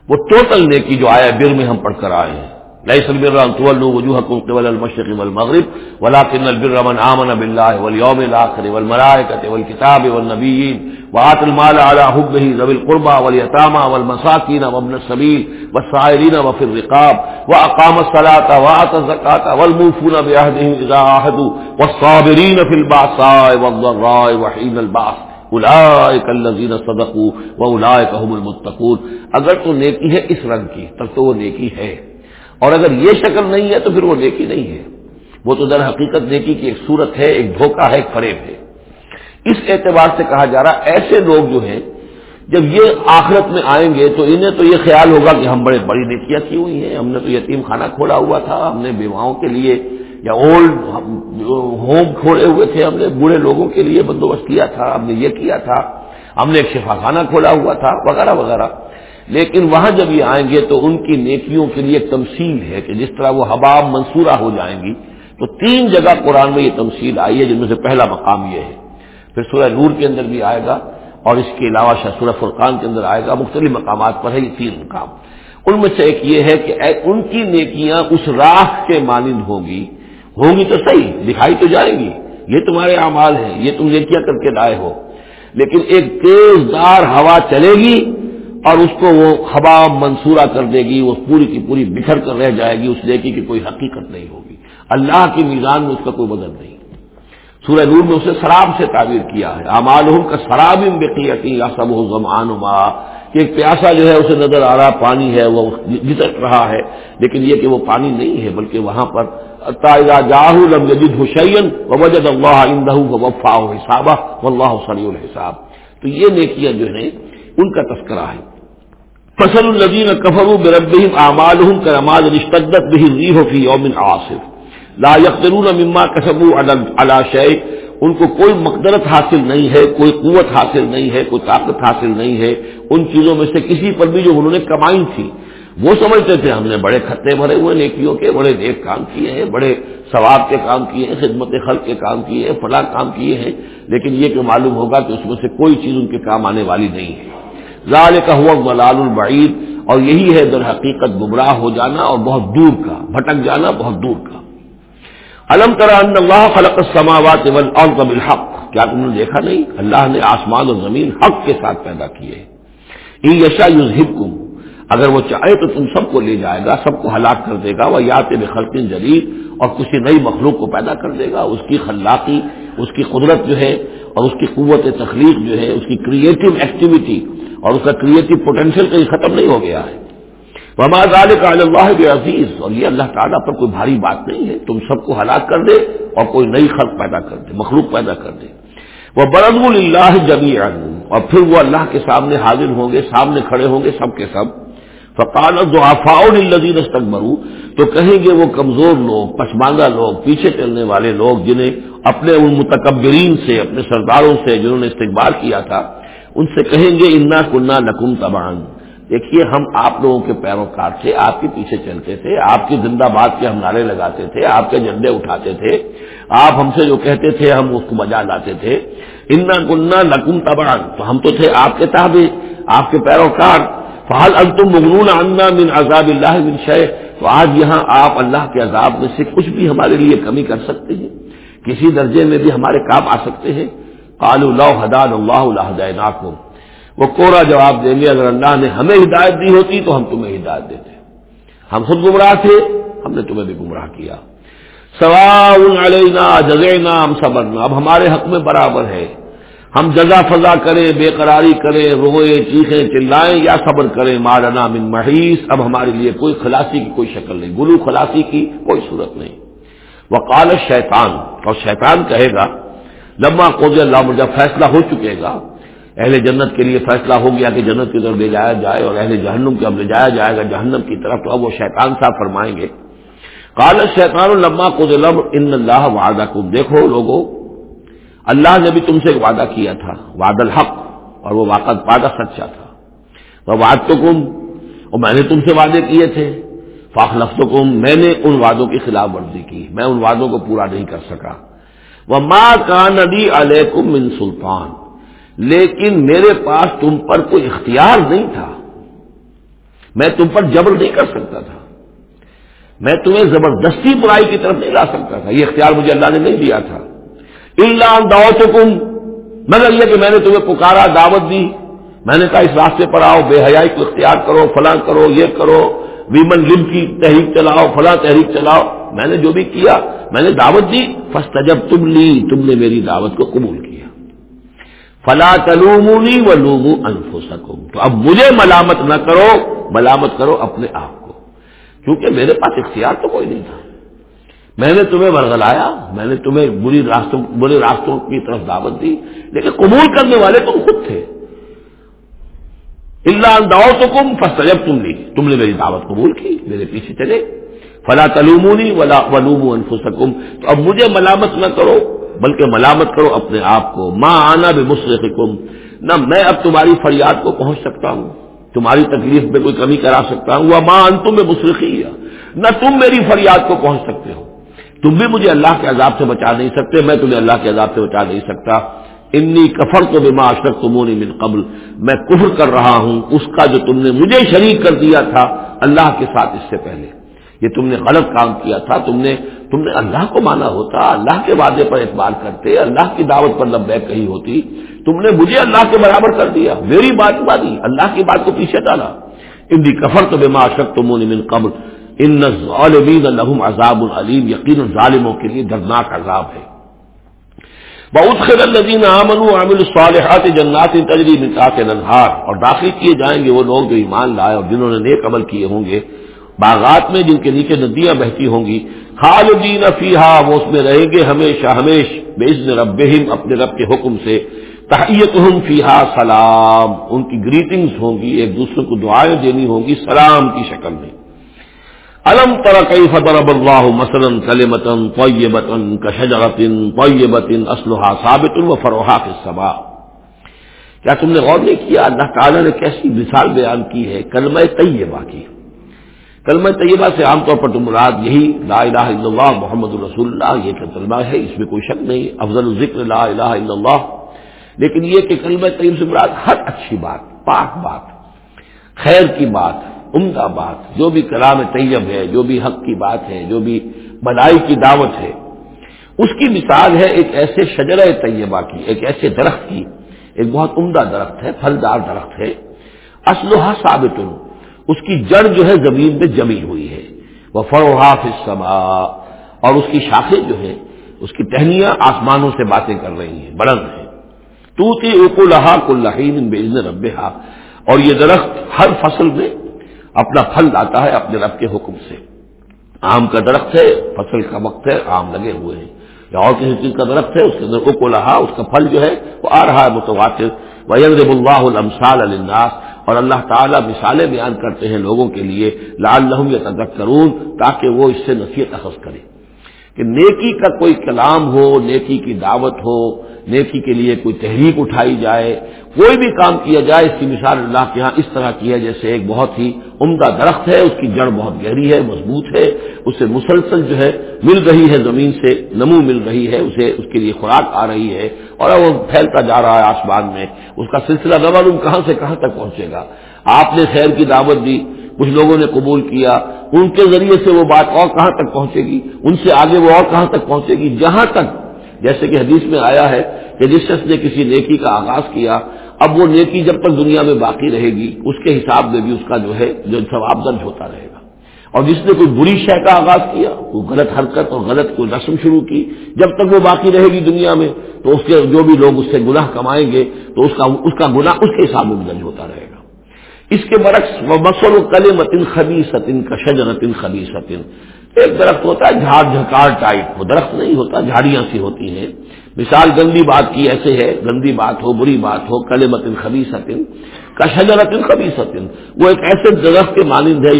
وہ ٹوٹل نیکی جو آیا بر میں ہم پڑھ کر آئے ہیں۔ ليس البر أن تولوا وجوهكم قبل المشرق والمغرب، ولكن البر من آمن بالله واليوم الآخر والملائكة والكتاب والنبيين وآت المال على حبه ذوي القربى واليتامى والمساكين وابن السبيل والسائلين وفي الرقاب وأقام الصلاة وآت الزكاة والموفون بعهدهم إذا عاهدوا، والصابرين في البعصاء والضراء وحين البعث. اولئک الذین صدقوا واولئک هم المتقون. اگر تو نیکی ہے اس رنگ کی، تب تو وہ نیکی ہے۔ اور اگر یہ شکل نہیں ہے تو پھر وہ نیکی نہیں ہے۔ وہ تو در حقیقت نیکی کی ایک صورت ہے، ایک دھوکہ ہے، ایک فریب ہے۔ اس اعتبار سے کہا جا رہا، ایسے لوگ جو ہیں، جب یہ آخرت میں آئیں گے تو انہیں تو یہ خیال ہوگا کہ ہم بڑے بڑی نیکیاں کی ہوئی ہیں، ہم نے تو یتیم خانہ کھولا ہوا تھا، ہم نے بیواؤں کے لیے یا اولڈ ہوم کھولے ہوئے تھے، ہم نے بوڑھے لوگوں کے لیے بندوبست کیا تھا، ہم نے یہ کیا تھا، ہم نے ایک شفا خانہ کھولا ہوا تھا، وغیرہ وغیرہ۔ لیکن وہاں جب یہ آئیں گے تو ان کی نیکیوں کے لیے تمثیل ہے کہ جس طرح وہ حباب منصورہ ہو جائیں گی، تو تین جگہ قرآن میں یہ تمثیل آئی ہے، جن میں سے پہلا مقام یہ ہے۔ پھر سورہ نور کے اندر بھی آئے گا اور اس کے علاوہ شاہ سورہ فرقان کے اندر آئے گا، مختلف مقامات پر ہے یہ تین مقام۔ ان میں سے ایک یہ ہے کہ ان کی نیکیاں اس راہ کے مانند ہوگی۔ ہوگی تو صحیح، دکھائی تو جائیں گی۔ یہ تمہارے اعمال ہیں، یہ تم نیکیاں کر کے لائے ہو۔ لیکن ایک تیز دار ہوا چلے گی اور اس کو وہ ہوا منصورہ کر دے گی، وہ پوری کی پوری بکھر کر رہ جائے گی، اس لیے کی کوئی حقیقت نہیں ہوگی۔ اللہ کی میزان میں اس کا کوئی بدل نہیں۔ سورہ نور میں اسے شراب سے تعبیر کیا ہے۔ امال کا شراب بقیتی یا سب ہو زمان کہ ایک پیاسا جو ہے اسے نظر آ رہا، پانی ہے، وہ جتک رہا ہے، لیکن یہ کہ وہ پانی نہیں ہے، بلکہ وہاں پر جاہ لم جدید حسین وجد اللہ اندہ وفا حسابہ و اللہ سلی الحساب۔ تو یہ نیکیاں جو ہیں، ان کا تذکرہ ہے۔ فصل الدین کفر برب اعمال کرماد رشتدت بھی ریح فی یوم عاصف لا یقرون مما کسبوا علی ان کو کوئی مقدرت حاصل نہیں ہے، کوئی قوت حاصل نہیں ہے، کوئی طاقت حاصل نہیں ہے۔ ان چیزوں میں سے کسی پر بھی جو انہوں نے کمائی تھی، وہ سمجھتے تھے، ہم نے بڑے خطے بھرے ہوئے، نیکیوں کے بڑے نیک کام کیے ہیں، بڑے ثواب کے کام کیے ہیں، خدمت خلق کے کام کیے ہیں، فلاں کام کیے ہیں۔ لیکن یہ کہ معلوم ہوگا کہ اس میں سے کوئی چیز ان کے کام آنے والی نہیں ہے۔ ظال کا ہوا البعید۔ اور یہی ہے در حقیقت گمراہ ہو جانا اور بہت دور کا، بھٹک جانا بہت دور کا۔ علم کرا اللہ خلق السماوات والارض بالحق۔ کیا تم نے دیکھا نہیں؟ اللہ نے آسمان اور زمین حق کے ساتھ پیدا کیے۔ یشا یوزم اگر وہ چاہے تو تم سب کو لے جائے گا، سب کو ہلاک کر دے گا۔ وہ یا خلقن جدید۔ اور کسی نئی مخلوق کو پیدا کر دے گا۔ اس کی خلاقی، اس کی قدرت جو ہے اور اس کی قوت تخلیق جو ہے، اس کی کریٹو ایکٹیویٹی اور اس کا کریٹو پوٹینشیل کہیں ختم نہیں ہو گیا ہے۔ وماز کا اللہ عزیز اور یہ اللہ تعالیٰ پر کوئی بھاری بات نہیں ہے۔ تم سب کو ہلاک کر دے اور کوئی نئی خلق پیدا کر دے، مخلوق پیدا کر دے۔ وہ برض اللہ جمی اور پھر وہ اللہ کے سامنے حاضر ہوں گے، سامنے کھڑے ہوں گے سب کے سب۔ فقال دعافاؤن الذین استکبروا، تو کہیں گے وہ کمزور لوگ پسماندہ لوگ، پیچھے چلنے والے لوگ جنہیں اپنے ان متکبرین سے، اپنے سرداروں سے جنہوں نے استقبال کیا تھا، ان سے کہیں گے انا کنہ نکم تبان دیکھیے، ہم آپ لوگوں کے پیروکار تھے، آپ کے پیچھے چلتے تھے، آپ کی زندہ باد کے ہم نعرے لگاتے تھے، آپ کے جھنڈے اٹھاتے تھے، آپ ہم سے جو کہتے تھے، ہم اس کو مزہ لاتے تھے۔ انا گنا نقم تبان تو ہم تو تھے آپ کے تابے آپ کے پیروکار فہل انتم مغنون عنا من عذاب اللہ من شے تو آج یہاں آپ اللہ کے عذاب میں سے کچھ بھی ہمارے لیے کمی کر سکتے ہیں۔ کسی درجے میں بھی ہمارے کام آ سکتے ہیں۔ قالوا لو حدان اللہ لہدیناکم وہ کوڑا جواب دیں گے، اگر اللہ نے ہمیں ہدایت دی ہوتی تو ہم تمہیں ہدایت دیتے۔ ہم خود گمراہ تھے، ہم نے تمہیں بھی گمراہ کیا۔ سوا علینا جزینا ہم صبرنا۔ اب ہمارے حق میں برابر ہے۔ ہم جزا فضا کریں، بے قراری کریں روئے چیخیں، چلائیں یا صبر کریں مارنا من محیث، اب ہمارے لیے کوئی خلاصی کی کوئی شکل نہیں، گلو خلاصی کی کوئی صورت نہیں۔ وہ کال شیطان اور شیطان کہے گا لمبا قوض اللہ مجھے فیصلہ ہو چکے گا۔ اہل جنت کے لیے فیصلہ ہو گیا کہ جنت کی طرف لے جایا جائے اور اہل جہنم کے اب لے جایا جائے گا، جہنم کی طرف تو اب وہ شیطان صاحب فرمائیں گے۔ کال شیطان الما کو ان اللہ وعدہ کو دیکھو لوگوں اللہ نے بھی تم سے ایک وعدہ کیا تھا، وعد الحق، اور وہ واقع وعدہ سچا تھا۔ وہ واد تو کم اور میں نے تم سے وعدے کیے تھے۔ فاخ لفظ کم میں نے ان وعدوں کی خلاف ورزی کی، میں ان وعدوں کو پورا نہیں کر سکا۔ وہ ماں کا ندی علیہ من سلطان، لیکن میرے پاس تم پر کوئی اختیار نہیں تھا۔ میں تم پر جبر نہیں کر سکتا تھا۔ میں تمہیں زبردستی برائی کی طرف نہیں لا سکتا تھا۔ یہ اختیار مجھے اللہ نے نہیں دیا تھا۔ اللہ دعوت حکم مگر یہ کہ میں نے تمہیں پکارا، دعوت دی۔ میں نے کہا، اس راستے پر آؤ، بے حیائی کو اختیار کرو، فلاں کرو، یہ کرو، ویمن لم کی تحریک چلاؤ، فلاں تحریک چلاؤ۔ میں نے جو بھی کیا، میں نے دعوت دی۔ فسٹ جب تم لی، تم نے میری دعوت کو قبول کیا۔ فلا تلومونی و لومو انفو تو اب مجھے ملامت نہ کرو، ملامت کرو اپنے آپ کو۔ کیونکہ میرے پاس اختیار تو کوئی نہیں تھا۔ میں نے تمہیں ورگلایا میں نے تمہیں بری راستوں برے راستوں کی طرف دعوت دی، لیکن قبول کرنے والے تم خود تھے۔ اللہ انداؤ تو کم فسٹ تم لی تم نے میری دعوت قبول کی، میرے پیچھے چلے۔ فلا تلومونی ولا ولوم انفسکم تو اب مجھے ملامت نہ کرو، بلکہ ملامت کرو اپنے آپ کو۔ ماں آنا بھی مسرقم نہ میں اب تمہاری فریاد کو پہنچ سکتا ہوں، تمہاری تکلیف میں کوئی کمی کرا سکتا ہوں۔ وہ ماں انتم میں مسرقی نہ تم میری فریاد کو پہنچ سکتے ہو۔ تم بھی مجھے اللہ کے عذاب سے بچا نہیں سکتے، میں تمہیں اللہ کے عذاب سے بچا نہیں سکتا۔ انی کفر تو بما اشرک تمونی من قبل۔ میں کفر کر رہا ہوں، اس کا جو تم نے مجھے شریک کر دیا تھا اللہ کے ساتھ اس سے پہلے۔ یہ تم نے غلط کام کیا تھا، تم نے تم نے اللہ کو مانا ہوتا، اللہ کے وعدے پر اعتبار کرتے، اللہ کی دعوت پر لبیک کہی ہوتی۔ تم نے مجھے اللہ کے برابر کر دیا، میری بات مانی، اللہ کی بات کو پیچھے ڈالا۔ ان کفر تو بے معاشرت تو من قبل۔ ان ظالمین الحم عذاب العلیم یقین ظالموں کے لیے دردناک عذاب ہے۔ بہت خیر الدین امن عامل الصالحات جنات تجری کے ننہار اور داخل کیے جائیں گے وہ لوگ جو ایمان لائے اور جنہوں نے نیک عمل کیے ہوں گے۔ باغات میں جن کے نیچے ندیاں بہتی ہوں گی، خالدین فیحا وہ اس میں رہیں گے ہمیشہ ہمیش۔ بے رب اپنے رب کے حکم سے۔ تحیت فیحا سلام۔ ان کی گریٹنگز ہوں گی، ایک دوسرے کو دعائیں دینی ہوں گی، سلام کی شکل میں۔ الم تر کئی فضرب اللہ مثلاً کلمتن طیبتن کشجرتن طیبتن اسلحہ ثابت و فروحا کے سبا کیا تم نے غور نہیں کیا؟ اللہ تعالیٰ نے کیسی مثال بیان کی ہے، کلمہ طیبہ کی۔ کلمہ طیبہ سے عام طور پر تو مراد یہی لا الہ الا اللہ محمد الرسول اللہ، یہ کلمہ ہے، اس میں کوئی شک نہیں، افضل الذکر لا الہ الا اللہ۔ لیکن یہ کہ کلمہ طیب سے مراد ہر اچھی بات، پاک بات، خیر کی بات۔ عمدہ بات، جو بھی کلام طیب ہے، جو بھی حق کی بات ہے، جو بھی بنائی کی دعوت ہے۔ اس کی مثال ہے ایک ایسے شجر طیبہ کی، ایک ایسے درخت کی۔ ایک بہت عمدہ درخت ہے، پھلدار درخت ہے۔ اسلحہ ثابت، اس کی جڑ جو ہے زمین میں جمی ہوئی ہے۔ وہ فروحا فما اور اس کی شاخیں جو ہے اس کی ٹہنیاں آسمانوں سے باتیں کر رہی ہیں، بلند ہیں۔ تو تی کلین بے رب اور یہ درخت ہر فصل میں اپنا پھل لاتا ہے اپنے رب کے حکم سے۔ آم کا درخت ہے، فصل کا وقت ہے، آم لگے ہوئے ہیں۔ یا اور کسی چیز کا درخت ہے، اس کے اندر کو لہا، اس کا پھل جو ہے، وہ آ رہا ہے متواتر۔ ویب اللہ المسال الناس اور اللہ تعالیٰ مثالیں بیان کرتے ہیں لوگوں کے لیے۔ لال لہم یا تدک تاکہ وہ اس سے نصیحت اخذ کرے کہ نیکی کا کوئی کلام ہو، نیکی کی دعوت ہو نیکی کے لیے کوئی تحریک اٹھائی جائے، کوئی بھی کام کیا جائے، اس کی مثال اللہ کے ہاں اس طرح کی ہے، جیسے ایک بہت ہی عمدہ درخت ہے، اس کی جڑ بہت گہری ہے، مضبوط ہے، اسے مسلسل جو ہے مل رہی ہے، زمین سے نمو مل رہی ہے، اسے اس کے لیے خوراک آ رہی ہے، اور اب وہ پھیلتا جا رہا ہے آسمان میں، اس کا سلسلہ نہ معلوم کہاں سے کہاں تک پہنچے گا۔ آپ نے خیر کی دعوت دی، کچھ لوگوں نے قبول کیا، ان کے ذریعے سے وہ بات اور کہاں تک پہنچے گی؟ ان سے آگے وہ اور کہاں تک پہنچے گی؟ جہاں تک، جیسے کہ حدیث میں آیا ہے کہ جس شخص نے کسی نیکی کا آغاز کیا، اب وہ نیکی جب تک دنیا میں باقی رہے گی، اس کے حساب میں بھی اس کا جو ہے، جو ثواب درج ہوتا رہے گا۔ اور جس نے کوئی بری شے کا آغاز کیا کوئی غلط حرکت اور غلط کوئی رسم شروع کی، جب تک وہ باقی رہے گی دنیا میں، تو اس کے جو بھی لوگ اس سے گناہ کمائیں گے، تو اس کا اس کا گناہ اس کے حساب میں بھی درج ہوتا رہے گا۔ اس کے برعکس مسل و کل متن خبی ستن کا شجرتن خبی ستن ایک درخت ہوتا ہے، جھاڑ جھکار ٹائپ وہ درخت نہیں ہوتا، جھاڑیاں سی ہوتی ہیں۔ مثال گندی بات کی ایسے ہے، گندی بات ہو، بری بات ہو کل متن خبی ستن کشجرتن خبی ستن وہ ایک ایسے درخت کے مانند ہے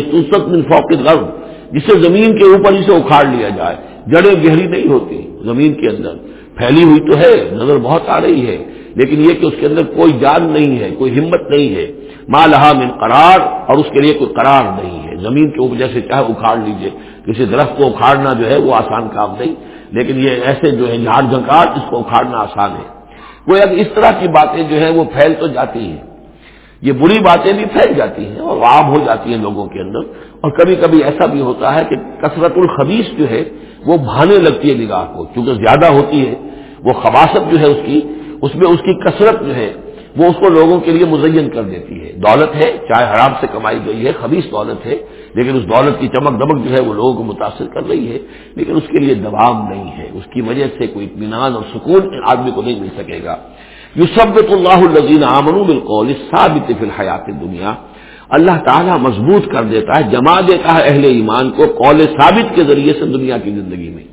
من فوق غرب جسے زمین کے اوپر اسے اکھاڑ لیا جائے، جڑیں گہری نہیں ہوتی زمین کے اندر۔ پھیلی ہوئی تو ہے، نظر بہت آ رہی ہے، لیکن یہ کہ اس کے اندر کوئی جان نہیں ہے، کوئی ہمت نہیں ہے۔ ماں لہا من قرار، اور اس کے لیے کوئی قرار نہیں ہے۔ زمین کے اوپر جیسے چاہے اکھاڑ لیجیے، کسی درخت کو اکھاڑنا جو ہے وہ آسان کام نہیں۔ لیکن یہ ایسے جو ہے جھاڑ جھنکار اس کو اکھاڑنا آسان ہے۔ وہ اب اس طرح کی باتیں جو ہے وہ پھیل تو جاتی ہیں۔ یہ بری باتیں بھی پھیل جاتی ہیں اور عام ہو جاتی ہیں لوگوں کے اندر۔ اور کبھی کبھی ایسا بھی ہوتا ہے کہ کثرت الخبیس جو ہے وہ بھانے لگتی ہے نگاہ کو۔ کیونکہ زیادہ ہوتی ہے، وہ خباصت جو ہے اس کی، اس میں اس کی کثرت جو ہے وہ اس کو لوگوں کے لیے مزین کر دیتی ہے۔ دولت ہے، چاہے حرام سے کمائی گئی ہے خبیص دولت ہے لیکن اس دولت کی چمک دمک جو ہے وہ لوگوں کو متاثر کر رہی ہے، لیکن اس کے لیے دبام نہیں ہے۔ اس کی وجہ سے کوئی اطمینان اور سکون آدمی کو نہیں مل سکے گا۔ یو سب اللہ الزین امن بالقول ثابت فی الحیات دنیا اللہ تعالیٰ مضبوط کر دیتا ہے، جما دیتا ہے اہل ایمان کو قول ثابت کے ذریعے سے دنیا کی زندگی میں۔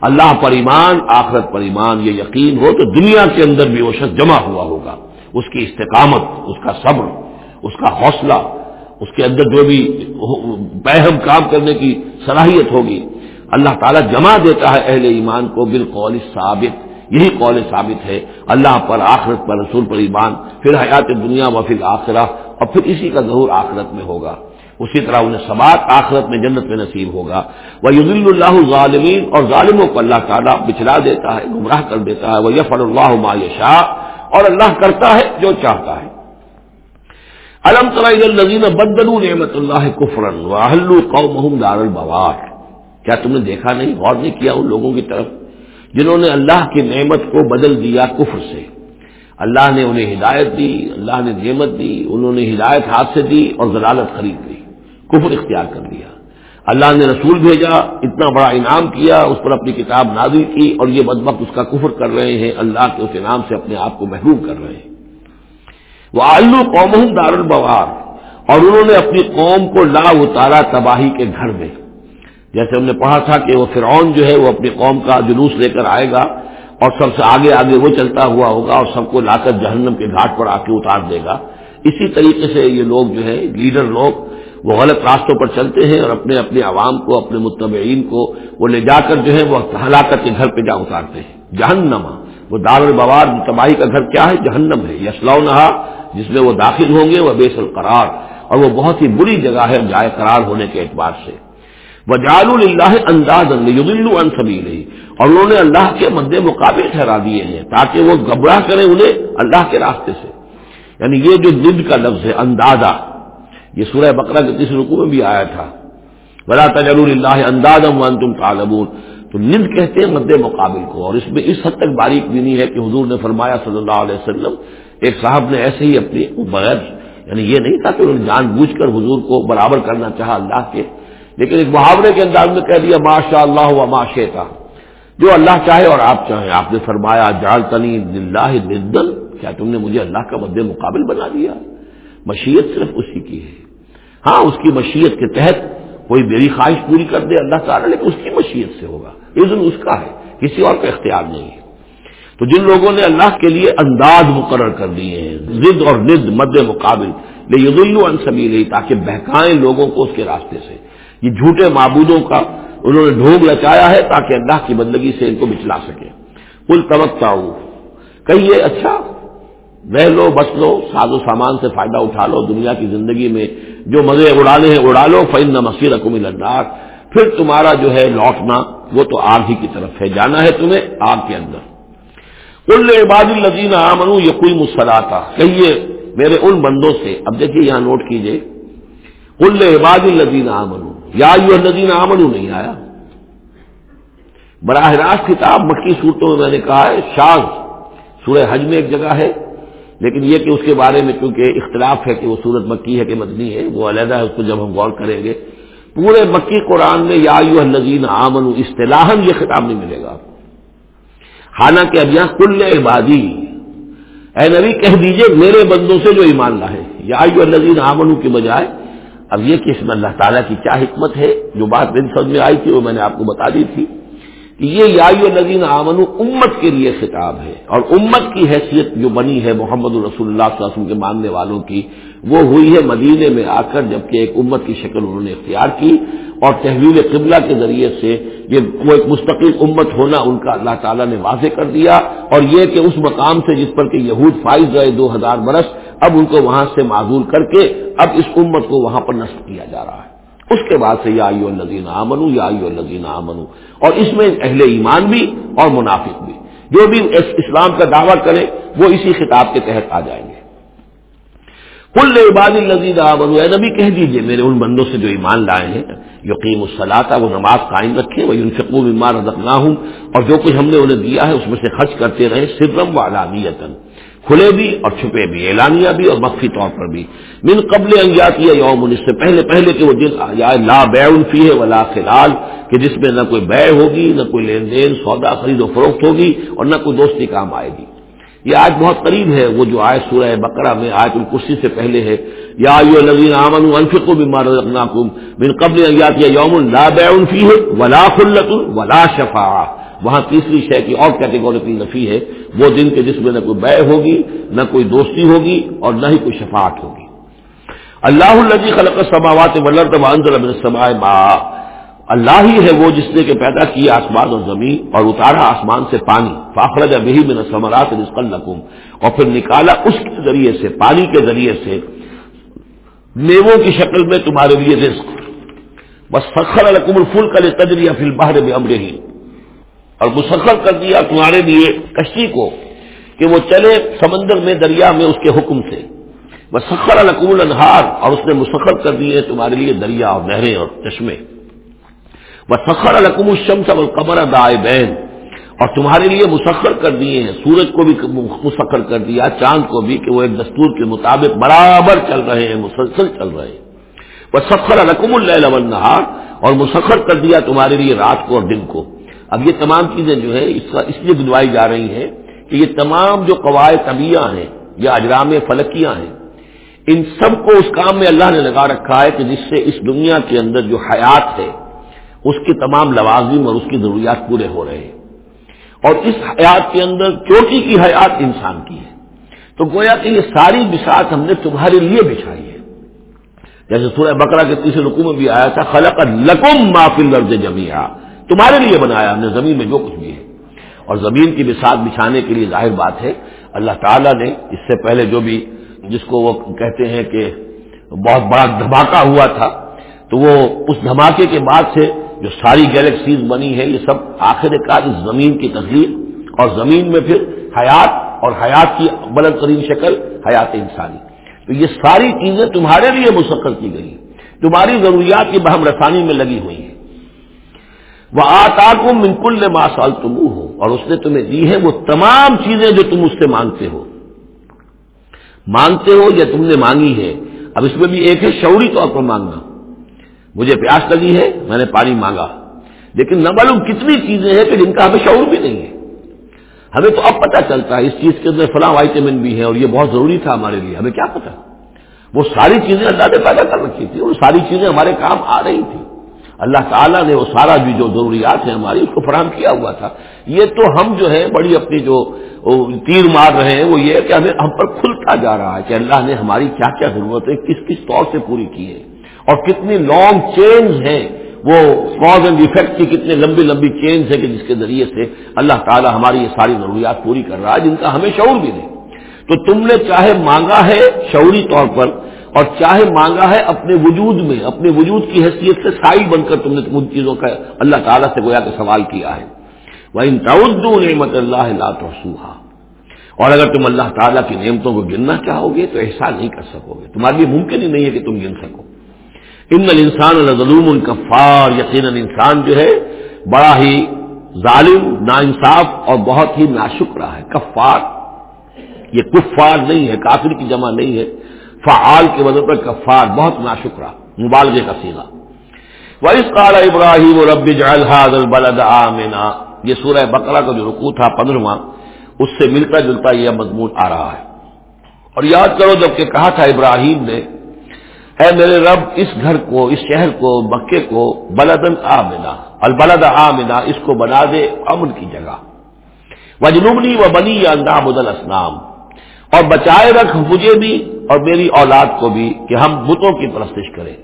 اللہ پر ایمان، آخرت پر ایمان، یہ یقین ہو تو دنیا کے اندر بھی وہ شخص جمع ہوا ہوگا۔ اس کی استقامت، اس کا صبر، اس کا حوصلہ اس کے اندر جو بھی بہم کام کرنے کی صلاحیت ہوگی، اللہ تعالیٰ جمع دیتا ہے اہل ایمان کو بالقول ثابت یہی قول ثابت ہے، اللہ پر، آخرت پر، رسول پر ایمان پھر حیات دنیا و پھر آخرہ اور پھر اسی کا ظہور آخرت میں ہوگا۔ اسی طرح انہیں سبات آخرت میں جنت میں نصیب ہوگا۔ وہ یز اللہ ظالمین اور ظالموں کو اللہ تعالیٰ بچلا دیتا ہے، گمراہ کر دیتا ہے۔ وہ یف اللہ ما شاہ اور اللہ کرتا ہے جو چاہتا ہے۔ علم النزین بدل نعمت اللہ کفرن واہل قوم دار البوار. کیا تم نے دیکھا نہیں؟ غور نہیں کیا ان لوگوں کی طرف؟ جنہوں نے اللہ کی نعمت کو بدل دیا کفر سے. اللہ نے انہیں ہدایت دی، اللہ نے نعمت دی، انہوں نے ہدایت ہاتھ سے دی اور ضلالت خرید لی، کفر اختیار کر لیا اللہ نے رسول بھیجا، اتنا بڑا انعام کیا، اس پر اپنی کتاب نازل کی اور یہ بدبخت اس کا کفر کر رہے ہیں، اللہ کے اس انعام سے اپنے آپ کو محروم کر رہے ہیں۔ وہ آلو قوم دار البوار اور انہوں نے اپنی قوم کو لا اتارا تباہی کے گھر میں جیسے ہم نے پڑھا تھا کہ وہ فرعون جو ہے وہ اپنی قوم کا جلوس لے کر آئے گا اور سب سے آگے آگے وہ چلتا ہوا ہوگا اور سب کو لا کر جہنم کے گھاٹ پر آ کے اتار دے گا۔ اسی طریقے سے یہ لوگ جو ہے، لیڈر لوگ، وہ غلط راستوں پر چلتے ہیں اور اپنے اپنے عوام کو، اپنے متبعین کو وہ لے جا کر جو ہے وہ ہلاکت کے گھر پہ جا اتارتے ہیں۔ جہنما وہ دار البوار تباہی کا گھر کیا ہے؟ جہنم ہے۔ یسلو نہا جس میں وہ داخل ہوں گے، وہ بے قرار اور وہ بہت ہی بری جگہ ہے جائے قرار ہونے کے اعتبار سے۔ وہ جال اللہ انداز انصبی اور انہوں نے اللہ کے مد مقابل ٹھہرا دیے ہیں تاکہ وہ گبراہ کریں انہیں اللہ کے راستے سے۔ یعنی یہ جو ند کا لفظ ہے اندازہ یہ سورہ بکرا کے تیسرے رقو میں بھی آیا تھا۔ بلا تجر اللہ انداز تم تالبون تو نند کہتے ہیں مد مقابل کو، اور اس میں اس حد تک باریک بھی نہیں ہے کہ حضور نے فرمایا صلی اللہ علیہ وسلم ایک صاحب نے ایسے ہی اپنی بغیر یعنی یہ نہیں تھا کہ انہوں نے جان بوجھ کر حضور کو برابر کرنا چاہا اللہ کے، لیکن ایک محاورے کے انداز میں کہہ دیا ماشاء اللہ و ماشے کا جو اللہ چاہے اور آپ چاہیں، آپ نے فرمایا جال تنی اللہ ندل کیا تم نے مجھے اللہ کا مد مقابل بنا دیا؟ مشیت صرف اسی کی ہے۔ ہاں اس کی مشیت کے تحت کوئی میری خواہش پوری کر دے اللہ تعالیٰ، لیکن اس کی مشیت سے ہوگا۔ عزن اس کا ہے، کسی اور کا اختیار نہیں ہے۔ تو جن لوگوں نے اللہ کے لیے انداز مقرر کر دیے ہیں، ضد اور ند، مد مقابل لے ید انصبی نہیں تاکہ بہکائیں لوگوں کو اس کے راستے سے۔ یہ جھوٹے معبودوں کا انہوں نے ڈھونگ لچایا ہے تاکہ اللہ کی بندگی سے ان کو بچلا سکے۔ کل توقع کہیے اچھا رہ لو، بس لو، ساز و سامان سے فائدہ اٹھا لو، دنیا کی زندگی میں جو مزے اڑانے ہیں اڑا لو فن نہ مسیر رقم پھر تمہارا جو ہے لوٹنا، وہ تو آگ ہی کی طرف ہے، جانا ہے تمہیں آگ کے اندر۔ کل عباد الزین آمن یہ کوئی مسلاتا کہیے، میرے ان بندوں سے، اب دیکھیے یہاں نوٹ کیجیے۔ کل عباد الزین آمن یا یو الزین آمن نہیں آیا؟ براہ راست کتاب مکی صورتوں میں میں نے کہا ہے شاز سورہ حج میں ایک جگہ ہے، لیکن یہ کہ اس کے بارے میں چونکہ اختلاف ہے کہ وہ سورت مکی ہے کہ مدنی ہے، وہ علیحدہ ہے، اس کو جب ہم غور کریں گے۔ پورے مکی قرآن میں یا یو الزین آمن اصطلاح یہ خطاب نہیں ملے گا۔ حالانکہ اب یہاں کل عبادی۔ اے نبی، کہہ دیجیے میرے بندوں سے جو ایمان لائے۔ یا یو الزین آمن کی بجائے، اب یہ کہ اس میں اللہ تعالیٰ کی کیا حکمت ہے؟ جو بات میری سمجھ میں آئی تھی، وہ میں نے آپ کو بتا دی تھی یہ یائی نظین آمن امت کے لیے خطاب ہے۔ اور امت کی حیثیت جو بنی ہے محمد الرسول اللہ صلی اللہ علیہ وسلم کے ماننے والوں کی، وہ ہوئی ہے مدینے میں آ کر، جبکہ ایک امت کی شکل انہوں نے اختیار کی۔ اور تحویل قبلہ کے ذریعے سے یہ وہ ایک مستقل امت ہونا ان کا اللہ تعالیٰ نے واضح کر دیا اور یہ کہ اس مقام سے جس پر کہ یہود فائز رہے دو ہزار برس، اب ان کو وہاں سے معذور کر کے اب اس امت کو وہاں پر نصب کیا جا رہا ہے۔ اس کے بعد سے یا الزین آمنو یا الزین آمنو اور اس میں اہل ایمان بھی اور منافق بھی۔ جو بھی اسلام کا دعویٰ کرے، وہ اسی خطاب کے تحت آ جائیں گے۔ کل عباد الزین آمنو اے نبی کہہ دیجیے، میرے ان بندوں سے جو ایمان لائے ہیں یقین الصلاح وہ نماز قائم رکھے وہ انفقو بیمار رکھنا ہوں اور جو کچھ ہم نے انہیں دیا ہے، اس میں سے خرچ کرتے رہے سرم و علانیتن کھلے بھی اور چھپے بھی، اعلانیہ بھی اور مخفی طور پر بھی۔ من قبل انجاتی یوم، اس سے پہلے پہلے کہ وہ دن آ جائے لا بے فی ہے ولا خلال، کہ جس میں نہ کوئی بے ہوگی، نہ کوئی لین دین، سودا، خرید و فروخت ہوگی، اور نہ کوئی دوستی کام آئے گی۔ یہ آج بہت قریب ہے، وہ جو آئے سورہ بکرا میں آج الکرسی سے پہلے ہے یا نظین امن انفق و بیمار من قبل انجاتی یوم لا بے فی ولا خلت ولا شفا وہاں تیسری شے کی اور کیٹیگوریکل نفی ہے۔ وہ دن کے جس میں نہ کوئی بے ہوگی، نہ کوئی دوستی ہوگی اور نہ ہی کوئی شفاعت ہوگی۔ اللہ الجی خلق سماوات ولرد وانزل من السماء ما اللہ ہی ہے وہ جس نے کہ پیدا کیا آسمان اور زمین اور اتارا آسمان سے پانی۔ فاخرج بہی من الثمرات رزقا لكم اور پھر نکالا اس کے ذریعے سے، پانی کے ذریعے سے۔ میووں کی شکل میں تمہارے لیے رزق۔ بس فخر القم الفل کا تجریہ فی البحر بامرہ۔ اور مسخر کر دیا تمہارے لیے کشتی کو کہ وہ چلے سمندر میں دریا میں اس کے حکم سے۔ وہ سخر القول انہار اور اس نے مسخر کر دیے تمہارے لیے دریا اور نہریں اور چشمے۔ وہ سخر القم الشمس اور قبر دائے بین اور تمہارے لیے مسخر کر دیے ہیں۔ سورج کو بھی مسخر کر دیا، چاند کو بھی کہ وہ ایک دستور کے مطابق برابر چل رہے ہیں، مسلسل چل رہے ہیں۔ وہ سخر القم اللہ اور مسخر کر دیا تمہارے لیے رات کو اور دن کو۔ اب یہ تمام چیزیں جو ہے اس کا اس لیے گنوائی جا رہی ہیں کہ یہ تمام جو قواعد طبیعہ ہیں یا اجرام فلکیاں ہیں، ان سب کو اس کام میں اللہ نے لگا رکھا ہے کہ جس سے اس دنیا کے اندر جو حیات ہے، اس کے تمام لوازم اور اس کی ضروریات پورے ہو رہے ہیں۔ اور اس حیات کے اندر چوٹی کی حیات انسان کی ہے۔ تو گویا کہ یہ ساری بساط ہم نے تمہارے لیے بچھائی ہے۔ جیسے سورہ بکرا کے تیسرے رقو میں بھی آیا تھا، خلق لکم معافل لفظ جمیا تمہارے لیے بنایا ہم نے، زمین میں جو کچھ بھی ہے۔ اور زمین کی بساط بچھانے کے لیے ظاہر بات ہے، اللہ تعالیٰ نے اس سے پہلے جو بھی جس کو وہ کہتے ہیں کہ بہت بڑا دھماکہ ہوا تھا، تو وہ اس دھماکے کے بعد سے جو ساری گیلیکسیز بنی ہے یہ سب آخر کار اس زمین کی تخلیق اور زمین میں پھر حیات اور حیات کی بلند ترین شکل حیات انسانی۔ تو یہ ساری چیزیں تمہارے لیے مسخر کی گئی تمہاری ضروریات کی بہم رسانی میں لگی ہوئی ہیں۔ وہ آتا کو منکل ماسال تم ہو اور اس نے تمہیں دی ہے وہ تمام چیزیں جو تم اس سے مانگتے ہو۔ مانگتے ہو یا تم نے مانگی ہے۔ اب اس میں بھی ایک ہے شعوری طور پر مانگنا۔ مجھے پیاس لگی ہے، میں نے پانی مانگا۔ لیکن نہ معلوم کتنی چیزیں ہیں کہ جن کا ہمیں شعور بھی نہیں ہے۔ ہمیں تو اب پتہ چلتا ہے اس چیز کے اندر فلاں وائٹمن بھی ہے اور یہ بہت ضروری تھا ہمارے لیے۔ ہمیں کیا پتا وہ ساری چیزیں اللہ نے پیدا کر رکھی تھی وہ ساری چیزیں ہمارے کام آ رہی تھی اللہ تعالیٰ نے وہ سارا بھی جو ضروریات ہیں ہماری، اس کو فراہم کیا ہوا تھا۔ یہ تو ہم جو ہے بڑی اپنی جو تیر مار رہے ہیں، وہ یہ کہ ہمیں ہم پر کھلتا جا رہا ہے کہ اللہ نے ہماری کیا کیا ضرورتیں کس کس طور سے پوری کی ہے اور کتنی لانگ چینز ہیں، وہ کاز اینڈ افیکٹ کی کتنی لمبی لمبی چینز ہے کہ جس کے ذریعے سے اللہ تعالیٰ ہماری یہ ساری ضروریات پوری کر رہا ہے، جن کا ہمیں شعور بھی نہیں۔ تو تم نے چاہے مانگا ہے شعوری طور پر، اور چاہے مانگا ہے اپنے وجود میں، اپنے وجود کی حیثیت سے سائی بن کر تم نے ان چیزوں کا اللہ تعالیٰ سے گویا کہ سوال کیا ہے۔ وہ ان نعمت اللہ لاتوسوہا اور اگر تم اللہ تعالیٰ کی نعمتوں کو گننا چاہو گے تو ایسا نہیں کر سکو گے۔ تمہارے لیے ممکن ہی نہیں ہے کہ تم گن سکو۔ ان انسان الظلوم الکفار یقیناً انسان جو ہے، بڑا ہی ظالم نا انصاف اور بہت ہی ناشکرا ہے، کفار۔ یہ کفار نہیں ہے، کافر کی جمع نہیں ہے۔ فعال کے وجہ پر کفار، بہت ناشکرا مبالغے کا سینا وائس کال ابراہیم و رب جہاد البلد آمنا۔ یہ سورہ بکرا کا جو رکو تھا پندرواں اس سے ملتا جلتا یہ مضمون آ رہا ہے۔ اور یاد کرو جبکہ کہا تھا ابراہیم نے اے میرے رب، اس گھر کو، اس شہر کو، مکے کو بلدن آمنا البلد آمنا اس کو بنا دے امن کی جگہ۔ وجنوبنی و بنی یا اندام اسلام اور بچائے رکھ مجھے بھی اور میری اولاد کو بھی کہ ہم بتوں کی پرستش کریں۔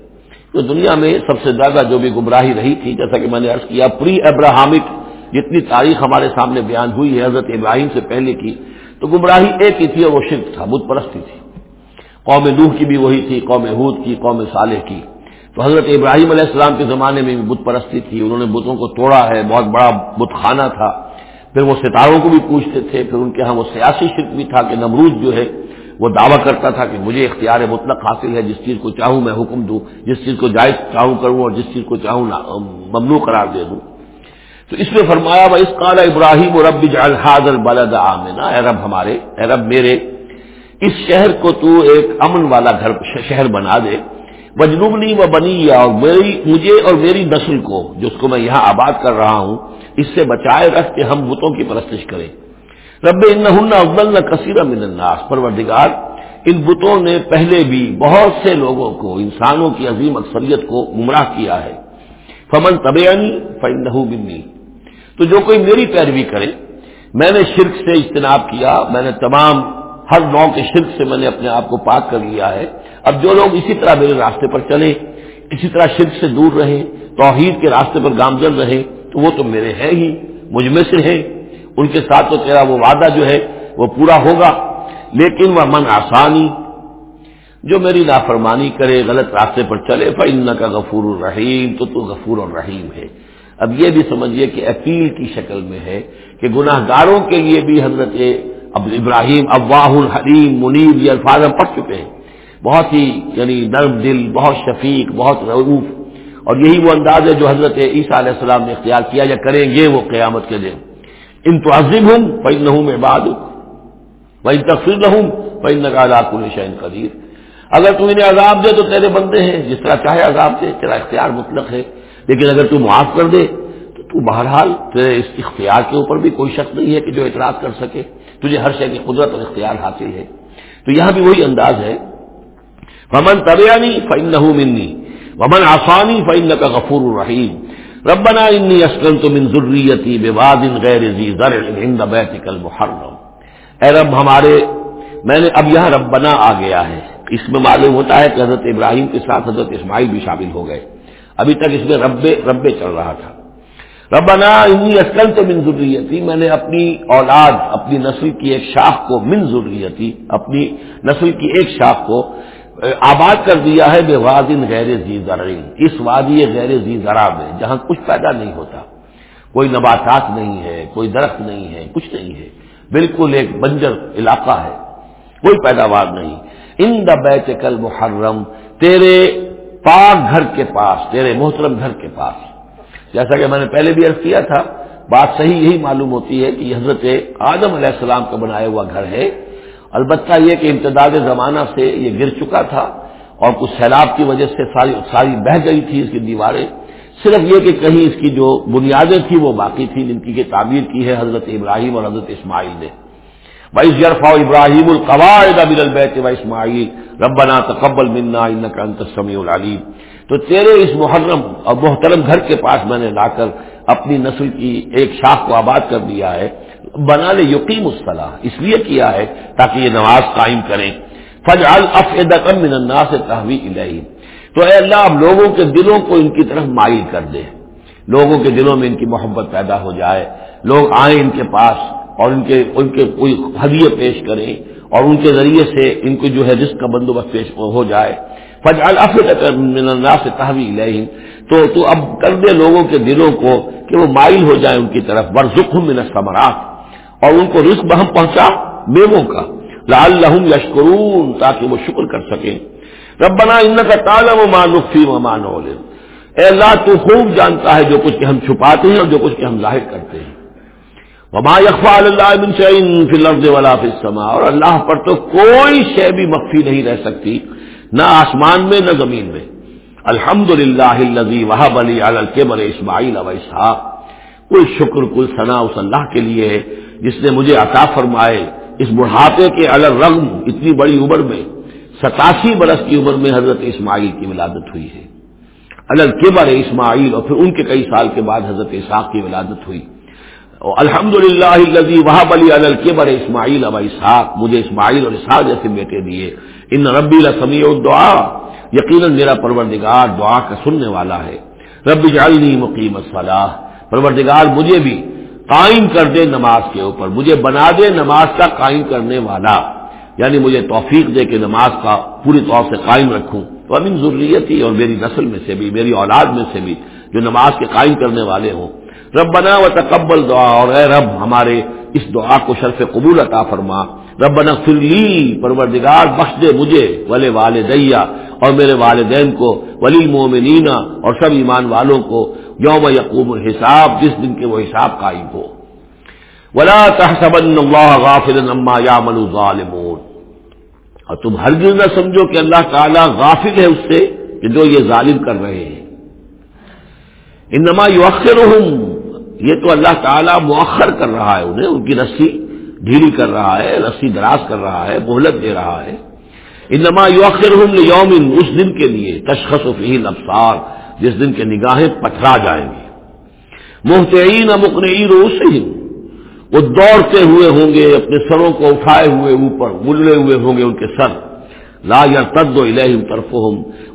تو دنیا میں سب سے زیادہ جو بھی گمراہی رہی تھی، جیسا کہ میں نے عرض کیا پری ابراہمک جتنی تاریخ ہمارے سامنے بیان ہوئی ہے، حضرت ابراہیم سے پہلے کی، تو گمراہی ایک ہی تھی اور وہ شرک تھا، بت پرستی تھی۔ قوم نوح کی بھی وہی تھی، قوم ہود کی، قوم صالح کی۔ تو حضرت ابراہیم علیہ السلام کے زمانے میں بھی بت پرستی تھی، انہوں نے بتوں کو توڑا ہے، بہت بڑا بت خانہ تھا۔ پھر وہ ستاروں کو بھی پوچھتے تھے، پھر ان کے ہاں وہ سیاسی شرک بھی تھا کہ نمرود جو ہے وہ دعویٰ کرتا تھا کہ مجھے اختیار مطلق حاصل ہے، جس چیز کو چاہوں میں حکم دوں، جس چیز کو جائز چاہوں کروں اور جس چیز کو چاہوں ممنوع قرار دے دوں۔ تو اس میں فرمایا وہ اس قال ابراہیم و رب جہاد البلد آمنا اے رب ہمارے، اے رب میرے اس شہر کو تو ایک امن والا گھر شہر بنا دے۔ وجنوبنی و بنی اور میری، مجھے اور میری نسل کو، جس کو میں یہاں آباد کر رہا ہوں، اس سے بچائے رکھ کے ہم بتوں کی پرستش کریں۔ رب ان افضل کثیر من الناس۔ پروردگار، ان بتوں نے پہلے بھی بہت سے لوگوں کو، انسانوں کی عظیم اکثریت کو گمراہ کیا ہے۔ فمن طب فن بنی تو جو کوئی میری پیروی کرے، میں نے شرک سے اجتناب کیا، میں نے تمام ہر نو کے شرک سے میں نے اپنے آپ کو پاک کر لیا ہے۔ اب جو لوگ اسی طرح میرے راستے پر چلے، اسی طرح شرک سے دور رہے، توحید کے راستے پر گامزن رہے، تو وہ تو میرے ہیں ہی، مجھ میں سے ہیں۔ ان کے ساتھ تو تیرا وہ وعدہ جو ہے، وہ پورا ہوگا۔ لیکن وہ من آسانی، جو میری نافرمانی کرے، غلط راستے پر چلے فن کا غفور الرحیم تو تو غفور الرحیم ہے۔ اب یہ بھی سمجھیے کہ اپیل کی شکل میں ہے کہ گناہ گاروں کے لیے بھی حضرت اب ابراہیم ابواہ الحریم منیب، یہ الفاظ ہم پڑھ چکے ہیں۔ بہت ہی یعنی نرم دل، بہت شفیق، بہت رعوف۔ اور یہی وہ انداز ہے جو حضرت عیسیٰ علیہ السلام نے اختیار کیا، یا کریں گے وہ قیامت کے دن۔ ان تو عظم ہوں بھائی نہ میں باد بھائی تفصیل نہ ہوں بھائی نگالاک الشین قدیر۔ اگر تم انہیں عذاب دے تو تیرے بندے ہیں، جس طرح چاہے عذاب دے، تیرا اختیار مطلق ہے۔ لیکن اگر تو معاف کر دے، تو تو بہرحال تیرے اس اختیار کے اوپر بھی کوئی شخص نہیں ہے کہ جو اعتراض کر سکے۔ تجھے ہر شے کی قدرت اور اختیار حاصل ہے۔ تو یہاں بھی وہی انداز ہے۔ ومن طبیانی فن منی ومن آسانی فن کا غفور الرحیم ربنا انی اسکن تو من ضروریتی بے غیر بیتک المحرم اے رب ہمارے، میں نے اب یہاں ربنا آ گیا ہے۔ اس میں معلوم ہوتا ہے کہ حضرت ابراہیم کے ساتھ حضرت اسماعیل بھی شامل ہو گئے۔ ابھی تک اس میں رب رب چل رہا تھا۔ ربنا انی اسکن تو من ضروریتی میں نے اپنی اولاد، اپنی نسل کی ایک شاخ کو من ضروریتی اپنی نسل کی ایک شاخ کو آباد کر دیا ہے، بے وادن غیر زی زرعین اس وادی غیر زی ذرا میں، جہاں کچھ پیدا نہیں ہوتا۔ کوئی نباتات نہیں ہے، کوئی درخت نہیں ہے، کچھ نہیں ہے۔ بالکل ایک بنجر علاقہ ہے۔ کوئی پیداوار نہیں۔ ان دا بیت کل محرم تیرے پاک گھر کے پاس، تیرے محترم گھر کے پاس۔ جیسا کہ میں نے پہلے بھی عرض کیا تھا، بات صحیح یہی معلوم ہوتی ہے کہ حضرت آدم علیہ السلام کا بنایا ہوا گھر ہے۔ البتہ یہ کہ امتداد زمانہ سے یہ گر چکا تھا اور کچھ سیلاب کی وجہ سے ساری ساری بہ گئی تھی اس کی دیواریں۔ صرف یہ کہ کہیں اس کی جو بنیادیں تھیں وہ باقی تھیں، جن کی تعبیر کی ہے حضرت ابراہیم اور حضرت اسماعیل نے۔ بھائی یرفا ابراہیم القواعد ابل البیت و اسماعیل ربنا تقبل منا انك انت السميع العليم۔ تو تیرے اس محرم اور محترم گھر کے پاس میں نے لا کر اپنی نسل کی ایک شاخ کو آباد کر دیا ہے، بنا لے یقین الصلاح، اس لیے کیا ہے تاکہ یہ نماز قائم کریں۔ فج الفم من الناس سے تحوی الہی تو اے اللہ، اب لوگوں کے دلوں کو ان کی طرف مائل کر دے۔ لوگوں کے دلوں میں ان کی محبت پیدا ہو جائے۔ لوگ آئیں ان کے پاس اور ان کے ان کے کوئی ہدیے پیش کریں اور ان کے ذریعے سے ان کو جو ہے جس کا بندوبست پیش ہو جائے۔ من الناس تحوی الہی تو تو اب کر دے لوگوں کے دلوں کو کہ وہ مائل ہو جائیں ان کی طرف. برزخ من الثمرات. اور ان کو رزق بہم پہنچا میووں کا. لال لہم یشکرون تاکہ وہ شکر کر سکیں. ربنا ان کا تالا و مانفی و اے اللہ، تو خوب جانتا ہے جو کچھ کہ ہم چھپاتے ہیں اور جو کچھ کہ ہم ظاہر کرتے ہیں. وما یقفا اللہ بن شعین فی لفظ ولا فی السما اور اللہ پر تو کوئی شے بھی مخفی نہیں رہ سکتی. نہ آسمان میں نہ زمین میں۔ الحمد للہ وحب علی الکبر اسماعیل و اسحاق۔ کوئی شکر کوئی ثنا اس اللہ کے لیے ہے، جس نے مجھے عطا فرمائے۔ اس بڑھاپے کے الرغم اتنی بڑی عمر میں، ستاسی برس کی عمر میں حضرت اسماعیل کی ولادت ہوئی ہے۔ الکبر اسماعیل اور پھر ان کے کئی سال کے بعد حضرت اسحاق کی ولادت ہوئی۔ الحمد للہ وحب علی الکبر اسماعیل اب اسحاق، مجھے اسماعیل اور اسحاق جیسے بیٹے دیے۔ ان ربی السمی دعا یقیناً میرا پروردگار دعا کا سننے والا ہے۔ رب جعلنی مقیم الصلاح پروردگار مجھے بھی قائم کر دے نماز کے اوپر، مجھے بنا دے نماز کا قائم کرنے والا۔ یعنی مجھے توفیق دے کہ نماز کا پوری طور سے قائم رکھوں۔ تو امین ضروریت ہی اور میری نسل میں سے بھی، میری اولاد میں سے بھی جو نماز کے قائم کرنے والے ہوں۔ رب بنا و تقبل دعا اور اے رب ہمارے اس دعا کو شرف قبول عطا فرما رب بنا فرلی پروردگار، بخش دے مجھے ولے والدیا اور میرے والدین کو، ولی مومنینا اور سب ایمان والوں کو یوم یقوم الحساب، جس دن کے وہ حساب قائم ہو۔ ولا تحسبن اللہ غافل اما یعمل الظالمون۔ اور تم ہرگز نہ سمجھو کہ اللہ تعالی غافل ہے اس سے کہ جو یہ ظالم کر رہے ہیں۔ انما یؤخرهم یہ تو اللہ تعالیٰ مؤخر کر رہا ہے انہیں، ان کی رسی ڈھیلی کر رہا ہے، رسی دراز کر رہا ہے، مہلت دے رہا ہے۔ انما یوخرحم یومن اس دن کے لیے، تشخص و فہل افسار جس دن کے نگاہیں پتھرا جائیں گے محتعین مقنعین روسین وہ دوڑتے ہوئے ہوں گے، اپنے سروں کو اٹھائے ہوئے اوپر ملے ہوئے ہوں گے ان کے سر۔ لا یا تد و الہم طرف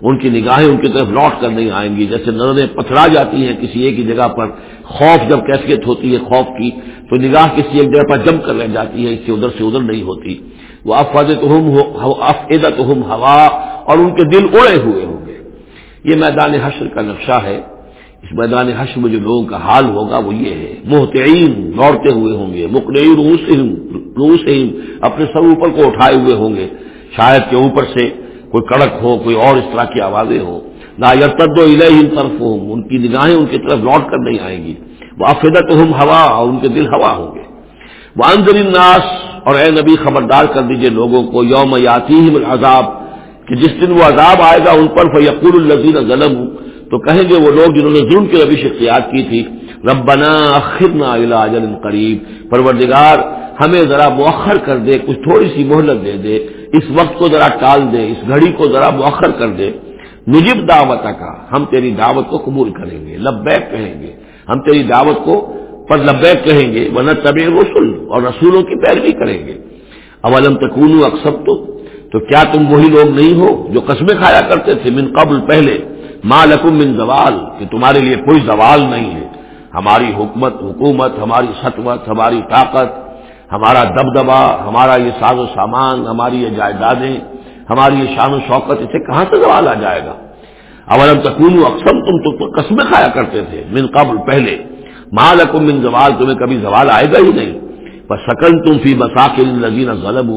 ان کی نگاہیں ان کی طرف لوٹ کر نہیں آئیں گی۔ جیسے نظریں پتھرا جاتی ہیں کسی ایک ہی جگہ پر، خوف جب کیفیت ہوتی ہے خوف کی، تو نگاہ کسی ایک جگہ پر جم کر رہ جاتی ہے، اس سے ادھر سے ادھر نہیں ہوتی۔ وہ افادت افیدت ہوا، اور ان کے دل اڑے ہوئے ہوں گے۔ یہ میدان حشر کا نقشہ ہے۔ اس میدان حشر میں جو لوگوں کا حال ہوگا وہ یہ ہے۔ محتعین دوڑتے ہوئے ہوں گے، مقنعین روس روس اپنے سر اوپر کو اٹھائے ہوئے ہوں گے۔ شاید کے اوپر سے کوئی کڑک ہو، کوئی اور اس طرح کی آوازیں ہوں نہ یرتد و ان طرف ہوں ان کی نگاہیں ان کی طرف لوٹ کر نہیں آئیں گی۔ وہ افیدت ہم ہوا، اور ان کے دل ہوا ہوں گے۔ وہ اندر الناس، اور اے نبی خبردار کر دیجیے لوگوں کو، یوم یاتی عذاب کہ جس دن وہ عذاب آئے گا ان پر، فیقول الزین ظلم تو کہیں گے وہ لوگ جنہوں نے ظلم کی روش اختیار کی تھی، ربنا اخرنا الى اجل قریب۔ پروردگار، ہمیں ذرا مؤخر کر دے، کچھ تھوڑی سی مہلت دے دے۔ اس وقت کو ذرا ٹال دے، اس گھڑی کو ذرا مؤخر کر دے۔ نجب دعوت کا، ہم تیری دعوت کو قبول کریں گے، لبیک کہیں گے۔ ہم تیری دعوت کو پر لبیک کہیں گے، ورنہ طب رسول اور رسولوں کی پیروی کریں گے۔ اولم تکون اکثر تو تو کیا تم وہی لوگ نہیں ہو جو قسمیں کھایا کرتے تھے من قبل پہلے؟ ماں لکم من زوال، کہ تمہارے لیے کوئی زوال نہیں ہے۔ ہماری حکمت، حکومت، ہماری سطوت، ہماری طاقت ہمارا دبدبا ہمارا یہ ساز و سامان، ہماری یہ جائیدادیں، ہماری یہ شان و شوقت اسے کہاں سے زوال آ جائے گا؟ اولم تکون اکثر تم تو قسمیں کھایا کرتے تھے، من قبل، پہلے۔ ماں من زوال، تمہیں کبھی زوال آئے گا ہی نہیں۔ پر سکن تم فی مساکل لذین غلب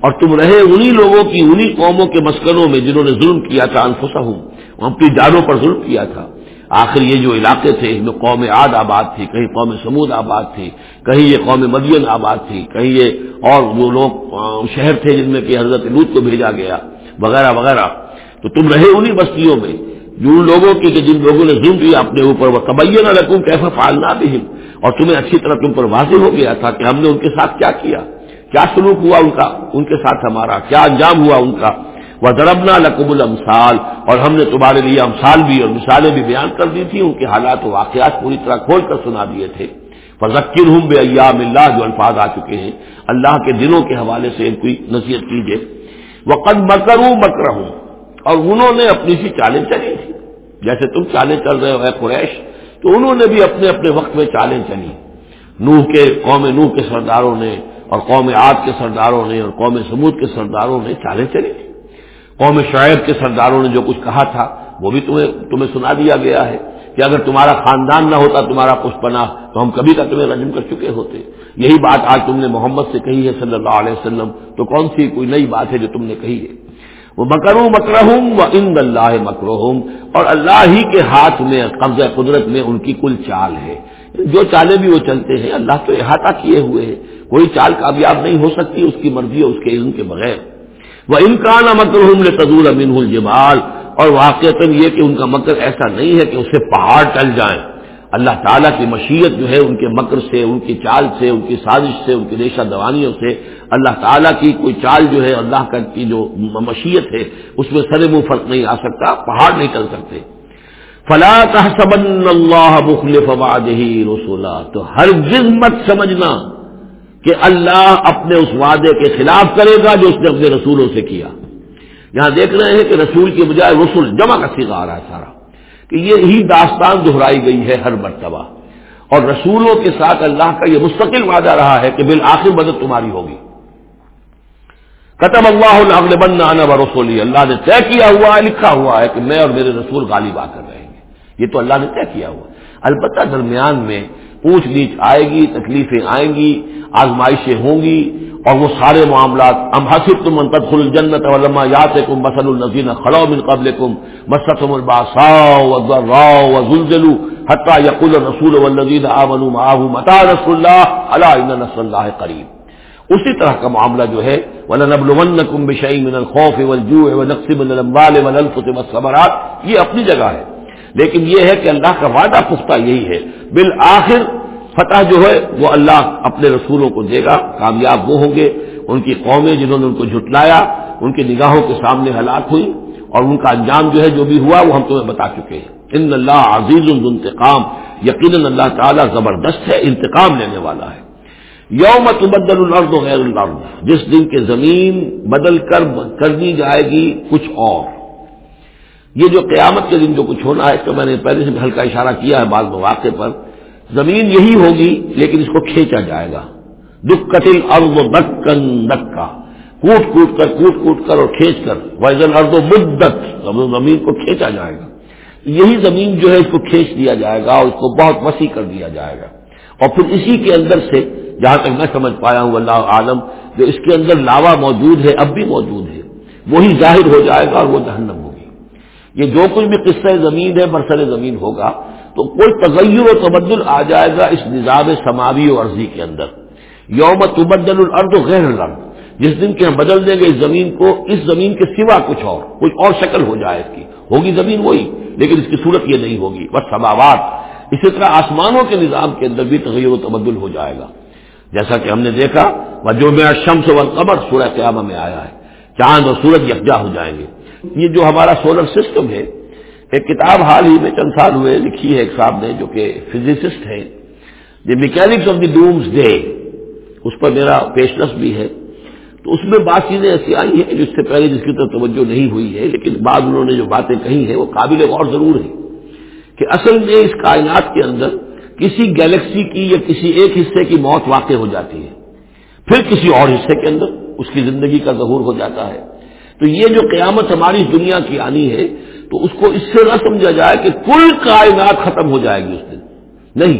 اور تم رہے انہی لوگوں کی، انہی قوموں کے مسکنوں میں جنہوں نے ظلم کیا تھا انفسا ہوں اپنی جانوں پر ظلم کیا تھا۔ آخر یہ جو علاقے تھے اس میں قوم عاد آباد تھی، کہیں قوم سمود آباد تھی، کہیں یہ قوم مدین آباد تھی، کہیں یہ اور جو لوگ شہر تھے جن میں کہ حضرت لوت کو بھیجا گیا، وغیرہ وغیرہ۔ تو تم رہے انہی بستیوں میں، جو ان لوگوں کی کہ جن لوگوں نے ظلم کیا اپنے اوپر وہ کبھی نہ رکھوں کیسا پالنا بھی اور تمہیں اچھی طرح تم پر واضح ہو گیا تھا کہ ہم نے ان کے ساتھ کیا کیا کیا سلوک ہوا ان کا، ان کے ساتھ ہمارا، کیا انجام ہوا ان کا۔ وہ دربنا لقب المسال اور ہم نے تمہارے لیے امسال بھی اور مثالیں بھی بیان کر دی تھی ان کے حالات و واقعات پوری طرح کھول کر سنا دیے تھے۔ فضکر ہوں بے ایام اللہ جو الفاظ آ چکے ہیں۔ اللہ کے دنوں کے حوالے سے ان کی نصیحت کیجیے وہ قد مکروں مکر ہوں اور انہوں نے اپنی سی چالیں چلی تھی جیسے تم چالیں چل رہے ہو قریش، تو انہوں نے بھی اپنے اپنے وقت میں چالیں چلی۔ نوح کے، قوم نوح کے سرداروں نے اور قوم آد کے سرداروں نے اور قوم سمود کے سرداروں نے چالیں چلی تھی قوم شعیب کے سرداروں نے جو کچھ کہا تھا، وہ بھی تمہیں تمہیں سنا دیا گیا ہے کہ اگر تمہارا خاندان نہ ہوتا، تمہارا پشپنا تو ہم کبھی کا تمہیں رجم کر چکے ہوتے۔ یہی بات آج تم نے محمد سے کہی ہے صلی اللہ علیہ وسلم۔ تو کون سی کوئی نئی بات ہے جو تم نے کہی ہے؟ وہ مکروں مکرہم و ان اللہ مکروہم اور اللہ ہی کے ہاتھ میں قبضہ قدرت میں ان کی کل چال ہے۔ جو چالیں بھی وہ چلتے ہیں، اللہ تو احاطہ کیے ہوئے ہیں۔ کوئی چال کامیاب نہیں ہو سکتی، اس کی مرضی اور اس کے علم کے بغیر۔ وہ امکان مکر ہوں تدور امین الجمال اور واقع یہ کہ ان کا مکر ایسا نہیں ہے کہ اسے پہاڑ ٹل جائیں۔ اللہ تعالیٰ کی مشیت جو ہے ان کے مکر سے، ان کی چال سے، ان کی سازش سے، ان کی ریشہ دوانیوں سے اللہ تعالیٰ کی کوئی چال جو ہے، اللہ کا کی جو مشیت ہے، اس میں سر منہ فرق نہیں آ سکتا، پہاڑ نہیں چل سکتے۔ فلاں سبن اللہ مخلف ہی رسولہ تو ہر مت سمجھنا کہ اللہ اپنے اس وعدے کے خلاف کرے گا جو اس نے اپنے رسولوں سے کیا۔ یہاں دیکھ رہے ہیں کہ رسول کے بجائے رسول جمع کا سیگا آ رہا ہے سارا کہ یہ ہی داستان دہرائی گئی ہے ہر مرتبہ۔ اور رسولوں کے ساتھ اللہ کا یہ مستقل وعدہ رہا ہے کہ بالآخر مدد تمہاری ہوگی۔ قطب اللہ بن آنا و رسولی۔ اللہ نے طے کیا ہوا ہے، لکھا ہوا ہے کہ میں اور میرے رسول غالب آ کر رہیں گے یہ تو اللہ نے طے کیا ہوا۔ البتہ درمیان میں پوچھ گیچ آئے گی، تکلیفیں آئیں گی، آزمائشیں ہوں گی، اور وہ سارے معاملات، ام حسب تم منتد خل جنت علما یات کم مسل النزین خلو من قبل کم مسم الباسا راؤ زلزلو حتہ یقل رسول والذین آمنوا معه متا رسول اللہ اللہ ان نصر اللہ قریب اسی طرح کا معاملہ جو ہے، وَلَنَبْلُوَنَّكُمْ بِشَيْءٍ مِّنَ الْخَوْفِ وَالْجُوعِ وَنَقْصٍ مِّنَ الْأَمْوَالِ وَالْأَنفُسِ وَالثَّمَرَاتِ یہ اپنی جگہ ہے۔ لیکن یہ ہے کہ اللہ کا وعدہ پختہ یہی ہے، بالآخر فتح جو ہے وہ اللہ اپنے رسولوں کو دے گا، کامیاب وہ ہوں گے، ان کی قومیں جنہوں نے ان کو جھٹلایا، ان کی نگاہوں کے سامنے ہلاک ہوئی اور ان کا انجام جو ہے جو بھی ہوا وہ ہم تمہیں بتا چکے ہیں۔ ان اللہ عزیز الانتقام، یقیناً اللہ تعالیٰ زبردست ہے، انتقام لینے والا ہے۔ یوم تبدل الارض غیر الارض، جس دن کے زمین بدل کر کر دی جائے گی کچھ اور۔ یہ جو قیامت کے دن جو کچھ ہونا ہے، اس کا میں نے پہلے سے ہلکا اشارہ کیا ہے بعض مواقع پر۔ زمین یہی ہوگی، لیکن اس کو کھینچا جائے گا۔ دکھ قتل ارد و دکن دکا کوٹ کوٹ کر، کوٹ کوٹ کر اور کھینچ کر۔ ویزن ارد و مدت۔ زمین کو کھینچا جائے گا۔ یہی زمین جو ہے، اس کو کھینچ دیا جائے گا اور اس کو بہت وسیع کر دیا جائے گا۔ اور پھر اسی کے اندر سے، جہاں تک میں سمجھ پایا ہوں اللہ عالم، جو اس کے اندر لاوا موجود ہے، اب بھی موجود ہے، وہی ظاہر ہو جائے گا اور وہ جہنم ہوگی یہ جو کچھ بھی قصہ زمین ہے برسر زمین ہوگا۔ تو کوئی تغیر و تبدل آ جائے گا اس نظام سماوی و عرضی کے اندر۔ یوم تبدل الارض غیر الارض۔ جس دن کے ہم بدل دیں گے اس زمین کو، اس زمین کے سوا کچھ اور کچھ اور شکل ہو جائے اس کی۔ ہوگی زمین وہی، لیکن اس کی صورت یہ نہیں ہوگی۔ بس سباوات اسی طرح آسمانوں کے نظام کے اندر بھی تغیر و تبدل ہو جائے گا۔ جیسا کہ ہم نے دیکھا وہ جو میرا شمس و قبر سورہ قیامہ میں آیا ہے۔ چاند اور سورج یکجا ہو جائیں گے۔ یہ جو ہمارا سولر سسٹم ہے، ایک کتاب حال ہی میں چند سال ہوئے لکھی ہے ایک صاحب نے جو کہ فزسسٹ ہے the mechanics of the doomsday اس پر میرا پیشنس بھی ہے۔ تو اس میں بات چیزیں ایسی آئی ہیں جو اس سے پہلے جس کی طرف توجہ نہیں ہوئی ہے، لیکن بعض انہوں نے جو باتیں کہی ہیں وہ قابل غور ضرور ہے کہ اصل میں اس کائنات کے اندر کسی گیلیکسی کی یا کسی ایک حصے کی موت واقع ہو جاتی ہے۔ پھر کسی اور حصے کے اندر اس کی زندگی کا ظہور ہو جاتا ہے۔ تو یہ جو قیامت ہماری دنیا کی آنی ہے، تو اس کو اس سے نہ سمجھا جائے کہ کل کائنات ختم ہو جائے گی اس دن۔ نہیں،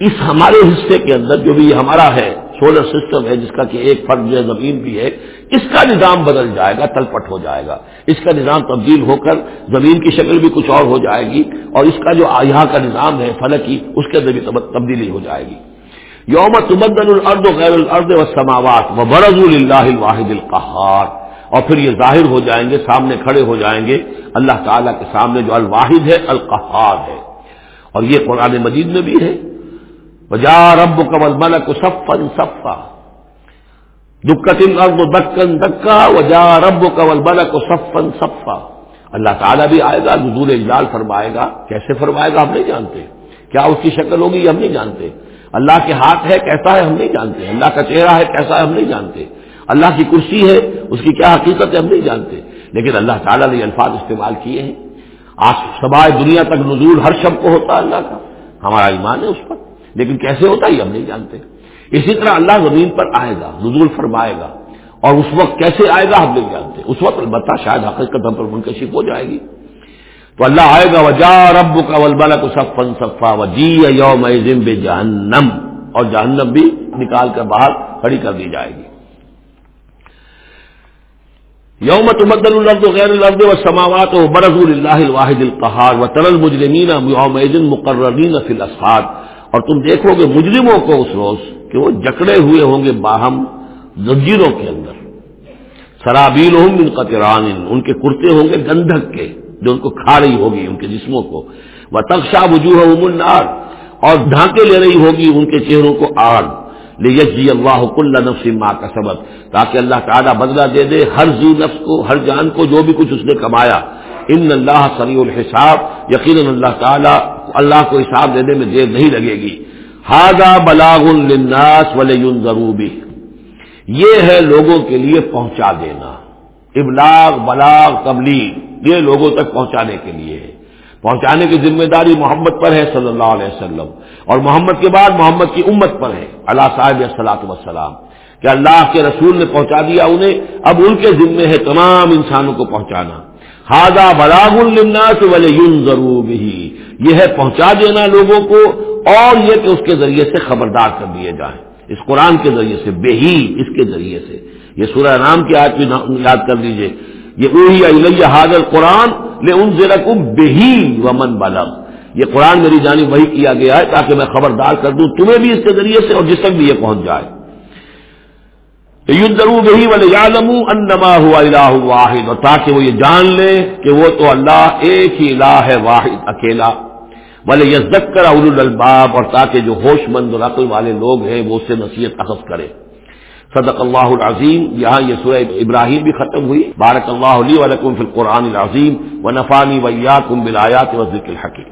اس ہمارے حصے کے اندر جو بھی ہمارا ہے سولر سسٹم ہے، جس کا کہ ایک فرد جو زمین بھی ہے، اس کا نظام بدل جائے گا، تلپٹ ہو جائے گا۔ اس کا نظام تبدیل ہو کر زمین کی شکل بھی کچھ اور ہو جائے گی، اور اس کا جو یہاں کا نظام ہے، فلکی، اس کے اندر بھی تبدیلی ہو جائے گی۔ یوم تبدل الرد و غیر الرد و سماوات و برض اللہ الواحد القحار اور پھر یہ ظاہر ہو جائیں گے، سامنے کھڑے ہو جائیں گے، اللہ تعالیٰ کے سامنے جو الواحد ہے القحار ہے۔ اور یہ قرآن مجید میں بھی ہے۔ وجا رب کمل ملک صفن صفا۔ دکن ارب دکن دکا وجا رب کمل ملک صفن صفا۔ اللہ تعالیٰ بھی آئے گا، نزول اجلال فرمائے گا۔ کیسے فرمائے گا، ہم نہیں جانتے۔ کیا اس کی شکل ہوگی یہ ہم نہیں جانتے۔ اللہ کے ہاتھ ہے، کیسا ہے، ہم نہیں جانتے۔ اللہ کا چہرہ ہے، کیسا ہے، ہم نہیں جانتے۔ اللہ کی کرسی ہے، اس کی کیا حقیقت ہے ہم نہیں جانتے۔ لیکن اللہ تعالیٰ نے الفاظ استعمال کیے ہیں۔ آج سبائے دنیا تک نزول ہر شب کو ہوتا ہے اللہ کا۔ ہمارا ایمان ہے اس پر۔ لیکن کیسے ہوتا ہے ہم نہیں جانتے۔ اسی طرح اللہ زمین پر آئے گا، نزول فرمائے گا۔ اور اس وقت کیسے آئے گا ہم نہیں جانتے۔ اس وقت البتہ شاید حقیقت ہم پر منکشف ہو جائے گی۔ تو اللہ آئے گا وجا رب کا ولبلا کو سفن صفا وجی یوم جہنم اور جہنم بھی نکال کر باہر کھڑی کر دی جائے گی۔ یوم تبدل الرد غیر الرد و سماوات و برض اللہ الواحد القہار و ترل مجرمین یوم مقررین فی اور تم دیکھو گے مجرموں کو اس روز کہ وہ جکڑے ہوئے ہوں گے باہم زنجیروں کے اندر۔ سرابیل ہوں ان قطران، ان کے کرتے ہوں گے گندھک کے، جو ان کو کھا رہی ہوگی، ان کے جسموں کو۔ وہ تقشا وجوہ النار، اور ڈھانکے لے رہی ہوگی ان کے چہروں کو آگ۔ لیجزی اللہ کل نفس ما کا سبق تاکہ اللہ تعالیٰ بدلہ دے دے ہر زی نفس کو، ہر جان کو، جو بھی کچھ اس نے کمایا۔ ان اللہ سریع الحساب، یقیناً اللہ تعالیٰ اللہ کو حساب دینے میں دیر نہیں لگے گی۔ ہاضا بلاغ الناس ولی ضروبی یہ ہے لوگوں کے لیے پہنچا دینا۔ ابلاغ، بلاغ، تبلیغ، یہ لوگوں تک پہنچانے کے لیے۔ ہے پہنچانے کی ذمہ داری محمد پر ہے صلی اللہ علیہ وسلم۔ اور محمد کے بعد محمد کی امت پر ہے اللہ صاحب سلاۃ وسلام کہ اللہ کے رسول نے پہنچا دیا انہیں، اب ان کے ذمے ہے تمام انسانوں کو پہنچانا۔ ہاضا بلاغ الناس ولی ضرور ہی یہ ہے پہنچا دینا لوگوں کو اور یہ کہ اس کے ذریعے سے خبردار کر دیے جائیں۔ اس قرآن کے ذریعے سے بے ہی اس کے ذریعے سے۔ یہ سورہ نام کی آج بھی یاد کر لیجیے یہ اوہی حاضر قرآن لے ان ضلع بہی ومن بلب یہ قرآن میری جانب وہی کیا گیا ہے تاکہ میں خبردار کر دوں تمہیں بھی اس کے ذریعے سے اور جس تک بھی یہ پہنچ جائے۔ بہی والے یادم انما ہوا الہ واحد، اور تاکہ وہ یہ جان لے کہ وہ تو اللہ ایک ہی الہ ہے، واحد، اکیلا۔ بھلے یزک کر اول الباب اور تاکہ جو ہوش مند اور عقل والے لوگ ہیں وہ اس سے نصیحت اخذ کرے۔ صدق اللہ العظیم. یہاں یہ سورہ ابراہیم بھی ختم ہوئی. بارک اللہ علیہ ولکم فی القرآن العظیم. و نفانی ویا کم بلایات و ذکر الحکیم.